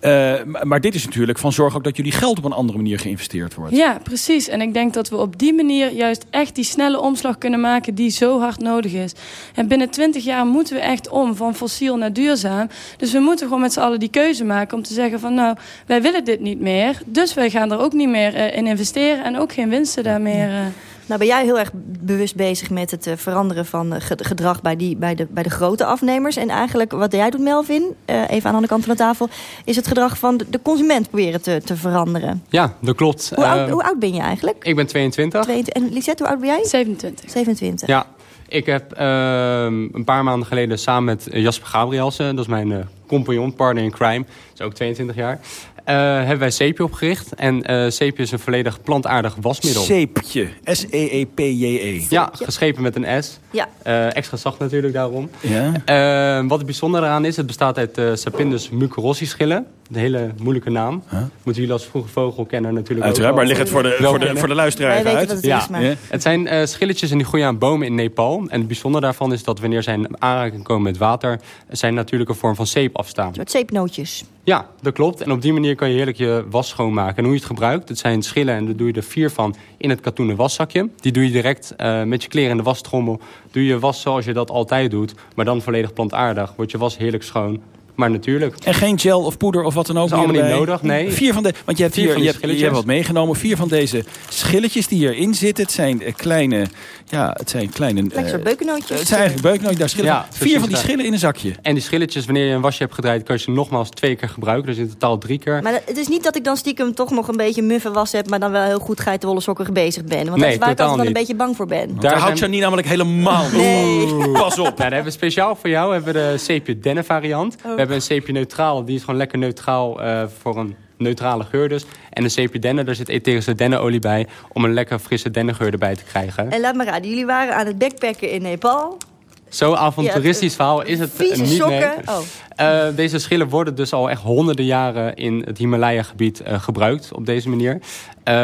Uh, maar dit is natuurlijk van zorg ook dat jullie geld op een andere manier geïnvesteerd wordt. Ja, precies. En ik denk dat we op die manier juist echt die snelle omslag kunnen maken die zo hard nodig is. En binnen twintig jaar moeten we echt om van fossiel naar duurzaam. Dus we moeten gewoon met z'n allen die keuze maken om te zeggen van nou, wij willen dit niet meer. Dus wij gaan er ook niet meer uh, in investeren en ook geen winsten daar meer... Uh, nou ben jij heel erg bewust bezig met het uh, veranderen van uh, gedrag bij, die, bij, de, bij de grote afnemers. En eigenlijk wat jij doet, Melvin, uh, even aan de andere kant van de tafel... is het gedrag van de, de consument proberen te, te veranderen. Ja, dat klopt. Hoe, oud, hoe oud ben je eigenlijk? Ik ben 22. 22. En Lisette, hoe oud ben jij? 27. 27. Ja, ik heb een paar maanden geleden samen met Jasper Gabrielsen... dat is mijn compagnon, partner in crime, is ook 22 jaar... Uh, hebben wij Seepje opgericht. En uh, Seepje is een volledig plantaardig wasmiddel. Seepje. S-E-E-P-J-E. -E. Ja, geschrepen met een S. Ja. Uh, extra zacht natuurlijk daarom. Ja. wat het bijzondere aan is, het bestaat uit Sapindus mucorossi schillen. Een hele moeilijke naam. Huh? Moeten jullie als vroege vogel kennen natuurlijk Uiteraard, maar ligt het voor de, voor de, voor de luisteraar even uit? Het, ja. is, maar... het zijn schilletjes en die groeien aan bomen in Nepal. En het bijzondere daarvan is dat wanneer zij in aanraking komen met water... zij natuurlijke vorm van zeep afstaan. Een soort zeepnootjes. Ja, dat klopt. En op die manier kan je heerlijk je was schoonmaken. En hoe je het gebruikt, dat zijn schillen en daar doe je er vier van in het katoenen waszakje. Die doe je direct uh, met je kleren in de wastrommel. Doe je was zoals je dat altijd doet, maar dan volledig plantaardig. Wordt je was heerlijk schoon. Maar natuurlijk. En geen gel of poeder of wat dan ook Dat is allemaal niet nodig, nee. Vier van de, want je hebt Vier hier van je hebt, je hebt wat meegenomen. Vier van deze schilletjes die hierin zitten. Het zijn eh, kleine, ja, het zijn kleine... Lijkt een eh, soort beukennootjes. het zijn eigenlijk beuknootjes, daar schillen Ja. Vier van die dat. schillen in een zakje. En die schilletjes, wanneer je een wasje hebt gedraaid... kan je ze nogmaals twee keer gebruiken. Dus in totaal drie keer. Maar het is niet dat ik dan stiekem toch nog een beetje muffe was heb... maar dan wel heel goed geitenwolle sokken bezig ben. Want dat Nee, is waar ik altijd wel een niet. beetje bang voor ben. Daar houdt zijn- Janine namelijk helemaal niet. Nee. Pas op. Nou, dan hebben we speciaal voor jou hebben we de zeepje dennen variant. Oh. We hebben een zeepje neutraal. Die is gewoon lekker neutraal eh, voor een neutrale geur dus. En een zeepje dennen, daar zit etherische dennenolie bij... om een lekker frisse dennengeur erbij te krijgen. En laat maar raden, jullie waren aan het backpacken in Nepal. Zo avonturistisch verhaal is het Vieze niet, sokken. nee. Oh. Eh, deze schillen worden dus al echt honderden jaren in het Himalaya-gebied eh, gebruikt op deze manier. Eh,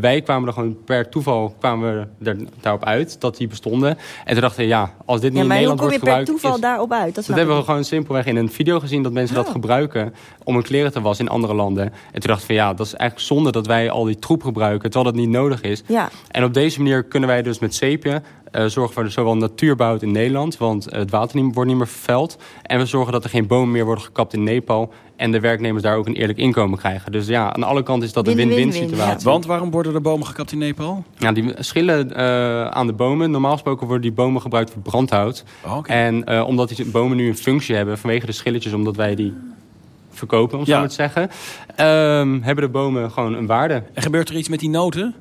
wij kwamen er gewoon per toeval kwamen we er daarop uit dat die bestonden. En toen dachten we, ja, als dit niet Ja, in maar hoe Nederland kom je wordt per gebruikt... toeval is- daarop uit? Dat, hebben we gewoon simpelweg in een video gezien dat mensen Oh. dat gebruiken om hun kleren te wassen in andere landen. En toen dachten we, ja, dat is eigenlijk zonde dat wij al die troep gebruiken terwijl dat niet nodig is. Ja. En op deze manier kunnen wij dus met zeepje eh, zorgen voor zowel natuurbouw in Nederland, want het water niet, wordt niet meer vervuild. En we zorgen dat er geen bomen meer worden gekapt in Nepal. En de werknemers daar ook een eerlijk inkomen krijgen. Dus ja, aan alle kanten is dat een win-win situatie. Want waarom worden er bomen gekapt in Nepal? Ja, die schillen eh, aan de bomen. Normaal gesproken worden die bomen gebruikt voor brandhout. Oh, oké. En eh, omdat die bomen nu een functie hebben, vanwege de schilletjes, omdat wij die verkopen, om zo maar te zeggen, ehm, hebben de bomen gewoon een waarde. En gebeurt er iets met die noten?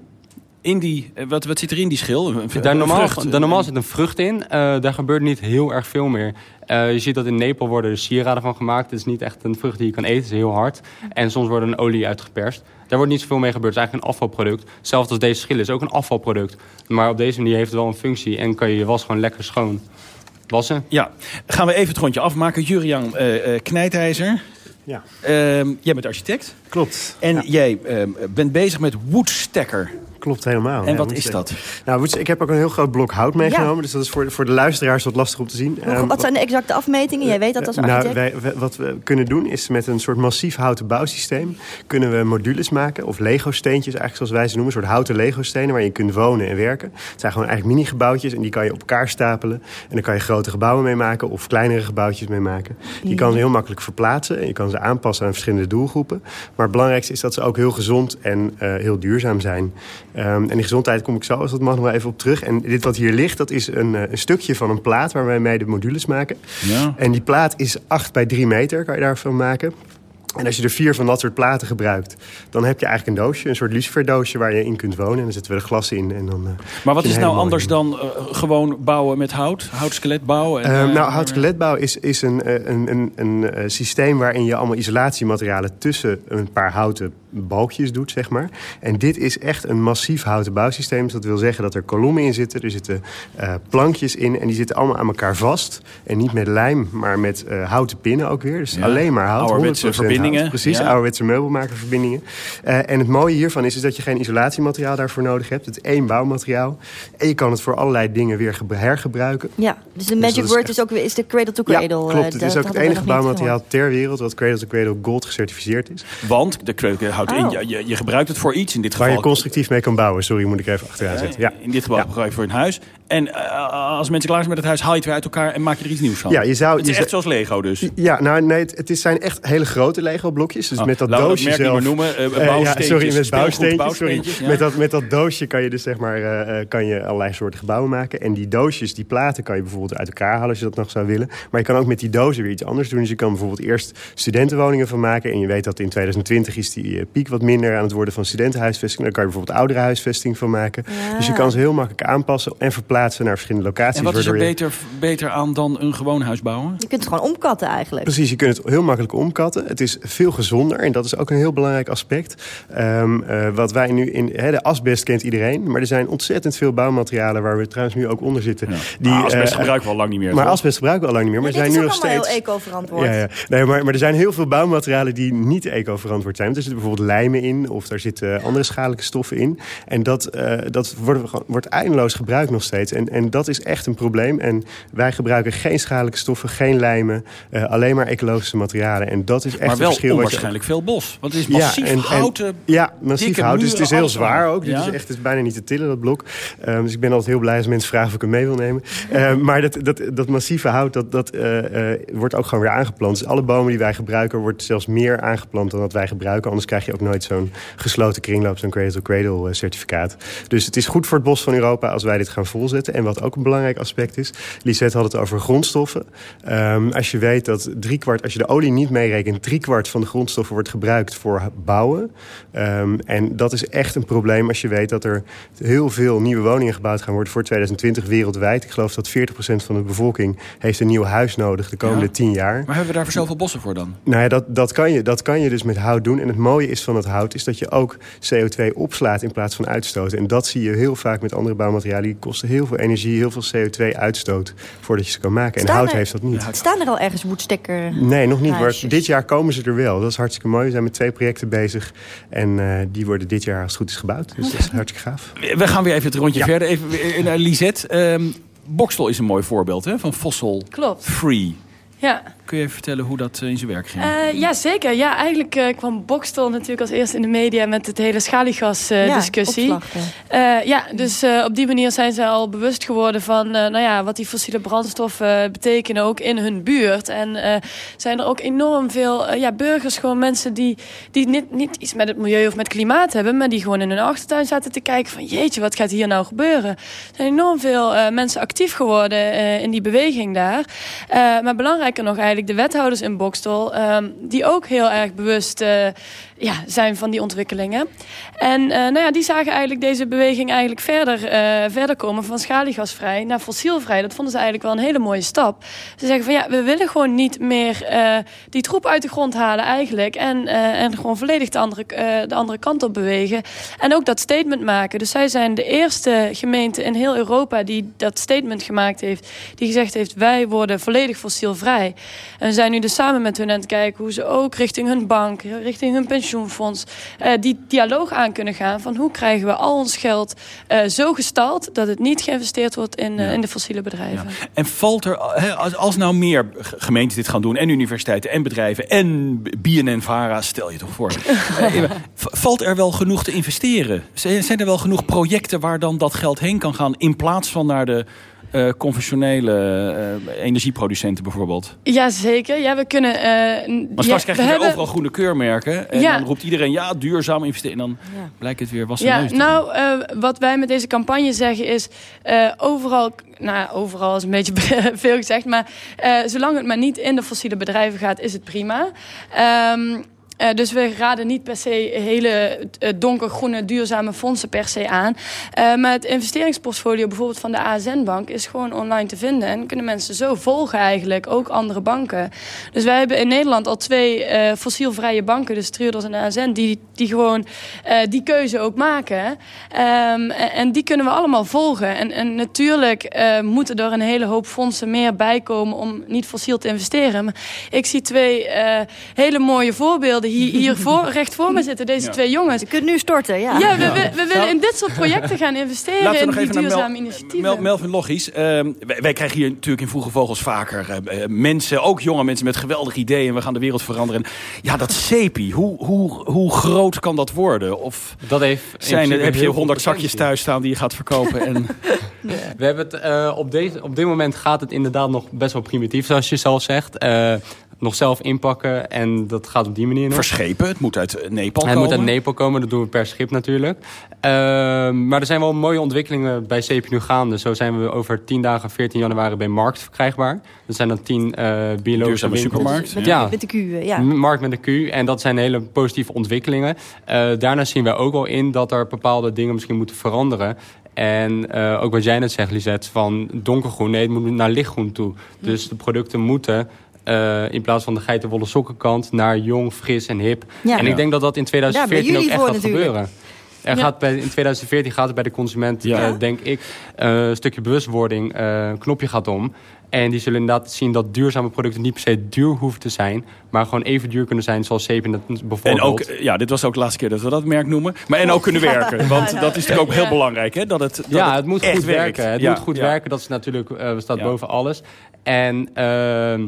In die, eh, wat, wat zit er in die schil? Een- Daar normaal, daar normaal zit een vrucht in. Eh, daar gebeurt niet heel erg veel meer. Eh, je ziet dat in Nepal worden er sieraden van gemaakt. Het is niet echt een vrucht die je kan eten. Het is heel hard. En soms wordt er een olie uitgeperst. Daar wordt niet zoveel mee gebeurd. Het is eigenlijk een afvalproduct. Zelfs als deze schil is ook een afvalproduct. Maar op deze manier heeft het wel een functie. En kan je je was gewoon lekker schoon wassen. Ja, gaan we even het rondje afmaken. Jurian eh eh, Knijtijzer. Ja. Ehm, jij bent architect. Klopt. En jij ehm, bent bezig met woodstacker. Klopt helemaal. En ja, wat is dat? Nou, ik- heb ook een heel groot blok hout meegenomen. Dus dat is voor, voor de luisteraars wat lastig om te zien. Hoe- Ehm, wat zijn de exacte afmetingen? Jij weet dat als nou, architect. wij, wij- wat we kunnen doen is met een soort massief houten bouwsysteem... kunnen we modules maken, of Lego-steentjes eigenlijk zoals wij ze noemen. Een soort houten Lego-stenen waar je kunt wonen en werken. Het zijn gewoon eigenlijk mini-gebouwtjes en die kan je op elkaar stapelen. En dan kan je grote gebouwen mee maken of kleinere gebouwtjes mee maken. Je kan ze heel makkelijk verplaatsen en je kan ze aanpassen aan verschillende doelgroepen. Maar het belangrijkste is dat ze ook heel gezond en eh, heel duurzaam zijn. Ehm, en die gezondheid kom ik zo, als dat mag, nog wel even op terug. En dit wat hier ligt, dat is een, eh, een stukje van een plaat waar wij mee de modules maken. Ja. En die plaat is 8 bij 3 meter, kan je daarvan maken. En als je er vier van dat soort platen gebruikt, dan heb je eigenlijk een doosje, een soort luciferdoosje waar je in kunt wonen. En dan zetten we de glas in. En dan, eh, Maar wat is nou anders dan eh, gewoon bouwen met hout? Houtskelet bouwen? En, Ehm, eh, nou, houtskeletbouw is, is een, een, een, een systeem waarin je allemaal isolatiematerialen tussen een paar houten balkjes doet, zeg maar. En dit is echt een massief houten bouwsysteem. Dus dat wil zeggen dat er kolommen in zitten. Er zitten eh, plankjes in en die zitten allemaal aan elkaar vast. En niet met lijm, maar met eh, houten pinnen ook weer. Dus Ja. alleen maar hout. Ouderwetse 100% verbindingen. hout. Precies, Ja. ouderwetse meubelmakerverbindingen. Eh, en het mooie hiervan is, is dat je geen isolatiemateriaal daarvoor nodig hebt. Het is één bouwmateriaal. En je kan het voor allerlei dingen weer gebru- hergebruiken. Ja, dus de Dus magic is word echt- is ook weer is de cradle to cradle. Ja, eh, klopt. Het is ook het enige bouwmateriaal ter wereld... wat Cradle to Cradle Gold gecertificeerd is. Want de kreuken houdt in, Oh. je, je, je gebruikt het voor iets. In dit Waar geval je constructief mee kan bouwen. Sorry, moet ik even achteraan zetten. Ja. In dit geval gebruik je voor een huis. En eh, als mensen klaar zijn met het huis, haal je het weer uit elkaar en maak je er iets nieuws van. Ja, je zou- het is je echt zou- zoals Lego dus. Ja, nou nee, het, het is, zijn echt hele grote Lego-blokjes. Dus Oh, met dat doosje merk niet zelf... meer noemen. Eh, ja, bouwsteentjes, sorry, met bouwsteentjes. bouwsteentjes, sorry. ja. Met, dat, met dat doosje kan je dus zeg maar eh, eh, kan je allerlei soorten gebouwen maken. En die doosjes, die platen kan je bijvoorbeeld uit elkaar halen als je dat nog zou willen. Maar je kan ook met die dozen weer iets anders doen. Dus je kan bijvoorbeeld eerst studentenwoningen van maken. En je weet dat in 2020 is die piek wat minder aan het worden van studentenhuisvesting. Dan kan je bijvoorbeeld ouderenhuisvesting van maken. Ja. Dus je kan ze heel makkelijk aanpassen en verplaatsen naar verschillende locaties. En wat is er je- beter, beter aan dan een gewoon huis bouwen? Je kunt het gewoon omkatten eigenlijk. Precies, je kunt het heel makkelijk omkatten. Het is veel gezonder en dat is ook een heel belangrijk aspect. Ehm, eh, wat wij nu in... Hè, de asbest kent iedereen, maar er zijn ontzettend veel bouwmaterialen... waar we trouwens nu ook onder zitten. Die, Maar asbest eh, gebruiken we al lang niet meer, Maar toch? asbest gebruiken we al lang niet meer. Maar Ja, er zijn nu nog allemaal steeds... heel eco-verantwoord. Ja, ja. Nee, maar, maar er zijn heel veel bouwmaterialen die niet eco-verantwoord zijn. Er zitten bijvoorbeeld bijvoorbeeld lijmen in... of daar zitten andere schadelijke stoffen in. En dat, uh, dat wordt, wordt eindeloos gebruikt nog steeds. En, en dat is echt een probleem. En wij gebruiken geen schadelijke stoffen, geen lijmen... Uh, alleen maar ecologische materialen. En dat is echt maar wel een verschil. onwaarschijnlijk veel bos. Want het is massief ja, en, houten... Ja, massief hout. Dus het is heel zwaar ook. Ja? Dit is echt het is bijna niet te tillen, dat blok. Um, dus ik ben altijd heel blij als mensen vragen of ik hem mee wil nemen. Uh, maar dat, dat, dat massieve hout, dat, dat uh, uh, wordt ook gewoon weer aangeplant. Dus alle bomen die wij gebruiken, wordt zelfs meer aangeplant dan dat wij gebruiken. Anders krijg je ook nooit zo'n gesloten kringloop, zo'n cradle-to-cradle certificaat. Dus het is goed voor het bos van Europa als wij dit gaan volzetten. En wat ook een belangrijk aspect is, Lisette had het over grondstoffen. Um, als je weet dat driekwart, als je de olie niet meerekent, driekwart van de grondstoffen wordt gebruikt voor bouwen. Um, en dat is echt een probleem als je weet dat er heel veel nieuwe woningen gebouwd gaan worden voor 2020 wereldwijd. Ik geloof dat 40% van de bevolking heeft een nieuw huis nodig de komende Ja. 10 jaar. Maar hebben we daar zoveel bossen voor dan? Nou ja, dat, dat, kan je, dat kan je dus met hout doen. En het mooie is van het hout is dat je ook CO2 opslaat in plaats van uitstoten. En dat zie je heel vaak met andere bouwmaterialen. Die kosten heel veel energie, heel veel CO2-uitstoot voordat je ze kan maken. En hout er- heeft dat niet. Staan er al ergens woedstekker? Nee, nog niet. Maar dit jaar komen ze er wel. Dat is hartstikke mooi. We zijn met twee projecten bezig. En eh, die worden dit jaar als het goed is gebouwd. Dus dat is hartstikke gaaf. We gaan weer even het rondje Ja. verder. Even naar Lisette. Ehm Bokstel is een mooi voorbeeld hè, van fossil Klopt. free. Ja. Kun je even vertellen hoe dat eh, in zijn werk ging? Eh, ja, zeker. Ja, eigenlijk eh, kwam Bokstel natuurlijk als eerste in de media met het hele schaliegas-discussie. Ja, opslag, ja. Eh, ja, dus eh, op die manier zijn ze al bewust geworden van eh, nou ja, wat die fossiele brandstoffen betekenen ook in hun buurt. En eh, zijn er ook enorm veel ja, burgers, gewoon mensen die, die niet, niet iets met het milieu of met klimaat hebben, maar die gewoon in hun achtertuin zaten te kijken van jeetje, wat gaat hier nou gebeuren? Er zijn enorm veel eh, mensen actief geworden eh, in die beweging daar. Eh, maar belangrijker nog eigenlijk de wethouders in Bokstel, ehm, die ook heel erg bewust eh, ja, zijn van die ontwikkelingen. En eh, nou ja, die zagen eigenlijk deze beweging eigenlijk verder, eh, verder komen van schaliegasvrij naar fossielvrij. Dat vonden ze eigenlijk wel een hele mooie stap. Ze zeggen van ja, we willen gewoon niet meer eh, die troep uit de grond halen eigenlijk. En, en gewoon volledig de andere, de andere kant op bewegen. En ook dat statement maken. Dus zij zijn de eerste gemeente in heel Europa die dat statement gemaakt heeft. Die gezegd heeft wij worden volledig fossielvrij. En we zijn nu dus samen met hun aan het kijken hoe ze ook richting hun bank, richting hun pensioenfonds, eh, die dialoog aan kunnen gaan van hoe krijgen we al ons geld eh, zo gestald dat het niet geïnvesteerd wordt in, eh, in de fossiele bedrijven. En valt er, als, als nou meer g- gemeentes dit gaan doen... en universiteiten en bedrijven en BNN-Vara, stel je toch voor... valt er wel genoeg te investeren? Zijn er wel genoeg projecten waar dan dat geld heen kan gaan... in plaats van naar de eh, conventionele eh, energieproducenten bijvoorbeeld? Jazeker, ja, we kunnen... eh, Maar straks ja, krijg je hebben- overal groene keurmerken... en Ja. dan roept iedereen ja, duurzaam investeren... en dan blijkt het weer wassen Ja, neus nou, eh, wat wij met deze campagne zeggen is... eh, overal, nou, overal is een beetje veel gezegd... maar eh, zolang het maar niet in de fossiele bedrijven gaat, is het prima. Ehm, eh, dus we raden niet per se hele eh, donkergroene duurzame fondsen per se aan. Eh, maar het investeringsportfolio bijvoorbeeld van de ASN-bank is gewoon online te vinden. En kunnen mensen zo volgen eigenlijk, ook andere banken. Dus wij hebben in Nederland al twee fossielvrije banken, dus Triodos en ASN, die, die gewoon die keuze ook maken. Ehm, en, die kunnen we allemaal volgen. En, en natuurlijk moeten er een hele hoop fondsen meer bij komen om niet fossiel te investeren. Maar ik zie twee hele mooie voorbeelden hier, hier voor, recht voor me zitten. Deze Ja. twee jongens. Je kunt nu storten, ja. Ja, we, we, we willen in dit soort projecten gaan investeren Laten we in die even naar duurzame Mel- initiatieven. Mel- Melvin Logisch. Ehm, wij, wij krijgen hier natuurlijk in Vroege Vogels vaker eh, eh, mensen, ook jonge mensen met geweldige ideeën. We gaan de wereld veranderen. En ja, dat CEPI, hoe, hoe, hoe groot kan dat worden? Of Dat heeft zijn, er- heb je honderd zakjes thuis staan die je gaat verkopen? En, We hebben het, eh, op, deze, op dit moment gaat het inderdaad nog best wel primitief, zoals je zelf zegt. Eh, nog zelf inpakken en dat gaat op die manier nog. Verschepen, het moet uit eh, Nepal Het komen. moet uit Nepal komen, dat doen we per schip natuurlijk. Ehm, maar er zijn wel mooie ontwikkelingen bij CP nu gaande. Zo zijn we over 10 dagen, 14 januari, bij Markt verkrijgbaar. Dat zijn dan 10 eh biologische winkels. supermarkt, Met, Ja, met de Q, ja. Markt met een Q. En dat zijn hele positieve ontwikkelingen. Eh daarna zien wij ook wel in dat er bepaalde dingen misschien moeten veranderen. En eh, ook wat jij net zegt, Lisette, van donkergroen. Nee, het moet naar lichtgroen toe. Dus de producten moeten... eh, in plaats van de geitenwolle sokkenkant naar jong, fris en hip. Ja. En ik denk dat dat in Daar ben 2014 ook echt voor gaat natuurlijk. gebeuren. Er Ja. gaat bij, in 2014 gaat het bij de consument, eh, denk ik, eh, een stukje bewustwording, eh, een knopje gaat om. En die zullen inderdaad zien dat duurzame producten niet per se duur hoeven te zijn, maar gewoon even duur kunnen zijn, zoals zeep en dat bijvoorbeeld. En ook, ja, dit was ook de laatste keer dat we dat merk noemen. Maar en ook kunnen werken. Want dat is natuurlijk ook heel belangrijk, hè? Dat het, dat ja, het moet goed werkt. werken. Het Ja, moet goed ja. werken, dat is natuurlijk eh staat boven alles. En ehm,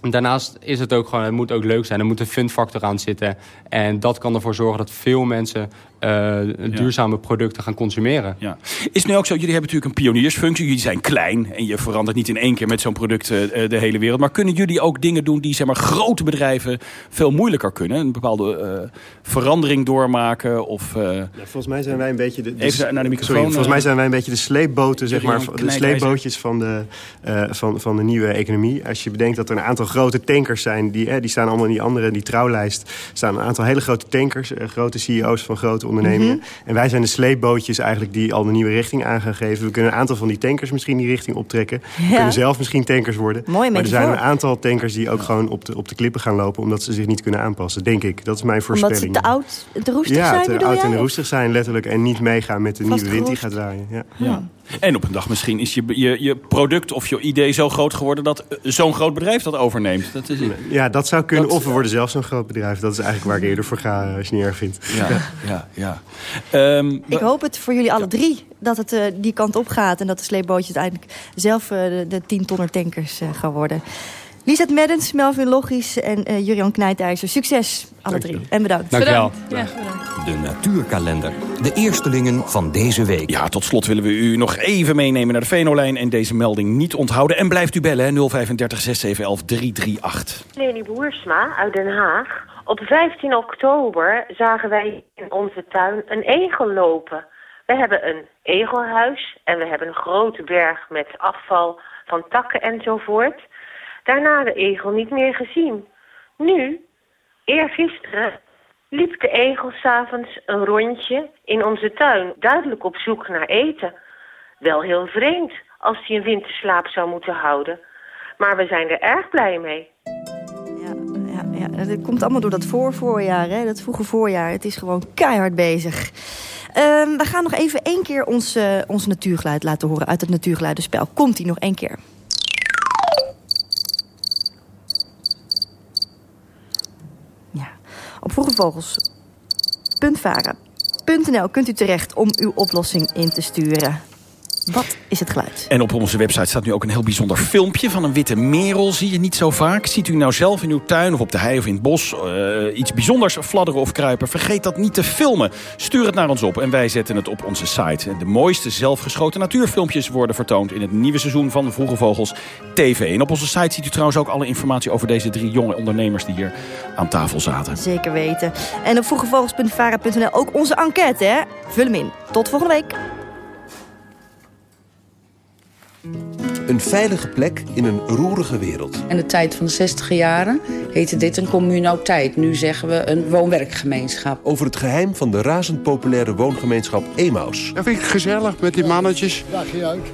daarnaast is het ook gewoon, het moet ook leuk zijn. Er moet een fun factor aan zitten. En dat kan ervoor zorgen dat veel mensen eh, duurzame producten gaan consumeren. Ja. Is het nu ook zo, jullie hebben natuurlijk een pioniersfunctie. Jullie zijn klein en je verandert niet in één keer met zo'n product eh, eh, de hele wereld. Maar kunnen jullie ook dingen doen die zeg maar, grote bedrijven veel moeilijker kunnen? Een bepaalde eh, verandering doormaken? Of, eh, Volgens mij zijn wij een beetje de, de- Even naar de microfoon, Sorry, volgens mij zijn wij een beetje de sleepboten, zeg maar, de sleepbootjes van de, eh, van, van de nieuwe economie. Als je bedenkt dat er een aantal grote tankers zijn, die, eh, die staan allemaal in die andere, die trouwlijst, staan een aantal hele grote tankers, grote CEO's van grote ondernemingen. Mhm. En wij zijn de sleepbootjes eigenlijk die al de nieuwe richting aan gaan geven. We kunnen een aantal van die tankers misschien die richting optrekken. We kunnen zelf misschien tankers worden. Maar er zijn een aantal tankers die ook gewoon op de, op de klippen gaan lopen, omdat ze zich niet kunnen aanpassen, denk ik. Dat is mijn Omdat voorspelling. ze te oud, te roestig ja, zijn, te oud jij? en roestig zijn letterlijk en niet meegaan met de nieuwe wind die gaat draaien. Ja. Ja. En op een dag misschien is je, je, je product of je idee zo groot geworden... dat eh, zo'n groot bedrijf dat overneemt. Dat is, Ja, dat zou kunnen. Dat- of we worden zelf zo'n groot bedrijf. Dat is eigenlijk waar ik eerder voor ga, eh, als je het niet erg vindt. Ja, ja, ja. Ehm, Ik hoop het voor jullie alle drie dat het eh, die kant op gaat... en dat de sleepbootjes uiteindelijk zelf de, de 10 tonner tankers eh, gaan worden. Lisette Meddens, Melvin Logisch en eh Jurian Knijtijzer. Succes, alle drie. En bedankt. Dankjewel. Ja, bedankt. De natuurkalender. De eerstelingen van deze week. Ja, tot slot willen we u nog even meenemen naar de Venolijn... en deze melding niet onthouden. En blijft u bellen, hè, 035 6711 338. Leni Boersma uit Den Haag. Op 15 oktober zagen wij in onze tuin een egel lopen. We hebben een egelhuis en we hebben een grote berg met afval van takken enzovoort. Daarna de egel niet meer gezien. Nu, eergisteren, liep de egel s'avonds een rondje in onze tuin, duidelijk op zoek naar eten. Wel heel vreemd als hij een winterslaap zou moeten houden. Maar we zijn er erg blij mee. Ja, ja, dat komt allemaal door dat voorvoorjaar, hè? dat vroege voorjaar. Het is gewoon keihard bezig. Ehm, we gaan nog even één keer ons, eh, ons natuurgeluid laten horen uit het natuurgeluidenspel. Komt die nog één keer? Ja, op vroegevogels.varen.nl kunt u terecht om uw oplossing in te sturen. Wat is het geluid? En op onze website staat nu ook een heel bijzonder filmpje van een witte merel. Zie je niet zo vaak. Ziet u nou zelf in uw tuin of op de hei of in het bos eh, iets bijzonders fladderen of kruipen? Vergeet dat niet te filmen. Stuur het naar ons op en wij zetten het op onze site. En de mooiste zelfgeschoten natuurfilmpjes worden vertoond in het nieuwe seizoen van Vroege Vogels TV. En op onze site ziet u trouwens ook alle informatie over deze drie jonge ondernemers die hier aan tafel zaten. Zeker weten. En op vroegevogels.vara.nl ook onze enquête, hè? Vul hem in. Tot volgende week. Een veilige plek in een roerige wereld. In de tijd van de 60 jaren heette dit een communauteit. Nu zeggen we een woon-werkgemeenschap. Over het geheim van de razend populaire woongemeenschap Emaus. Dat vind ik gezellig met die mannetjes.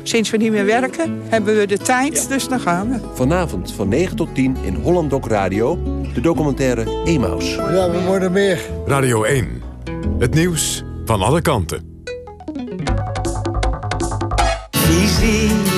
Sinds we niet meer werken, hebben we de tijd, dus dan gaan we. Vanavond van 9 tot 10 in Holland Doc Radio. De documentaire Emaus. Ja, we worden meer. Radio 1. Het nieuws van alle kanten.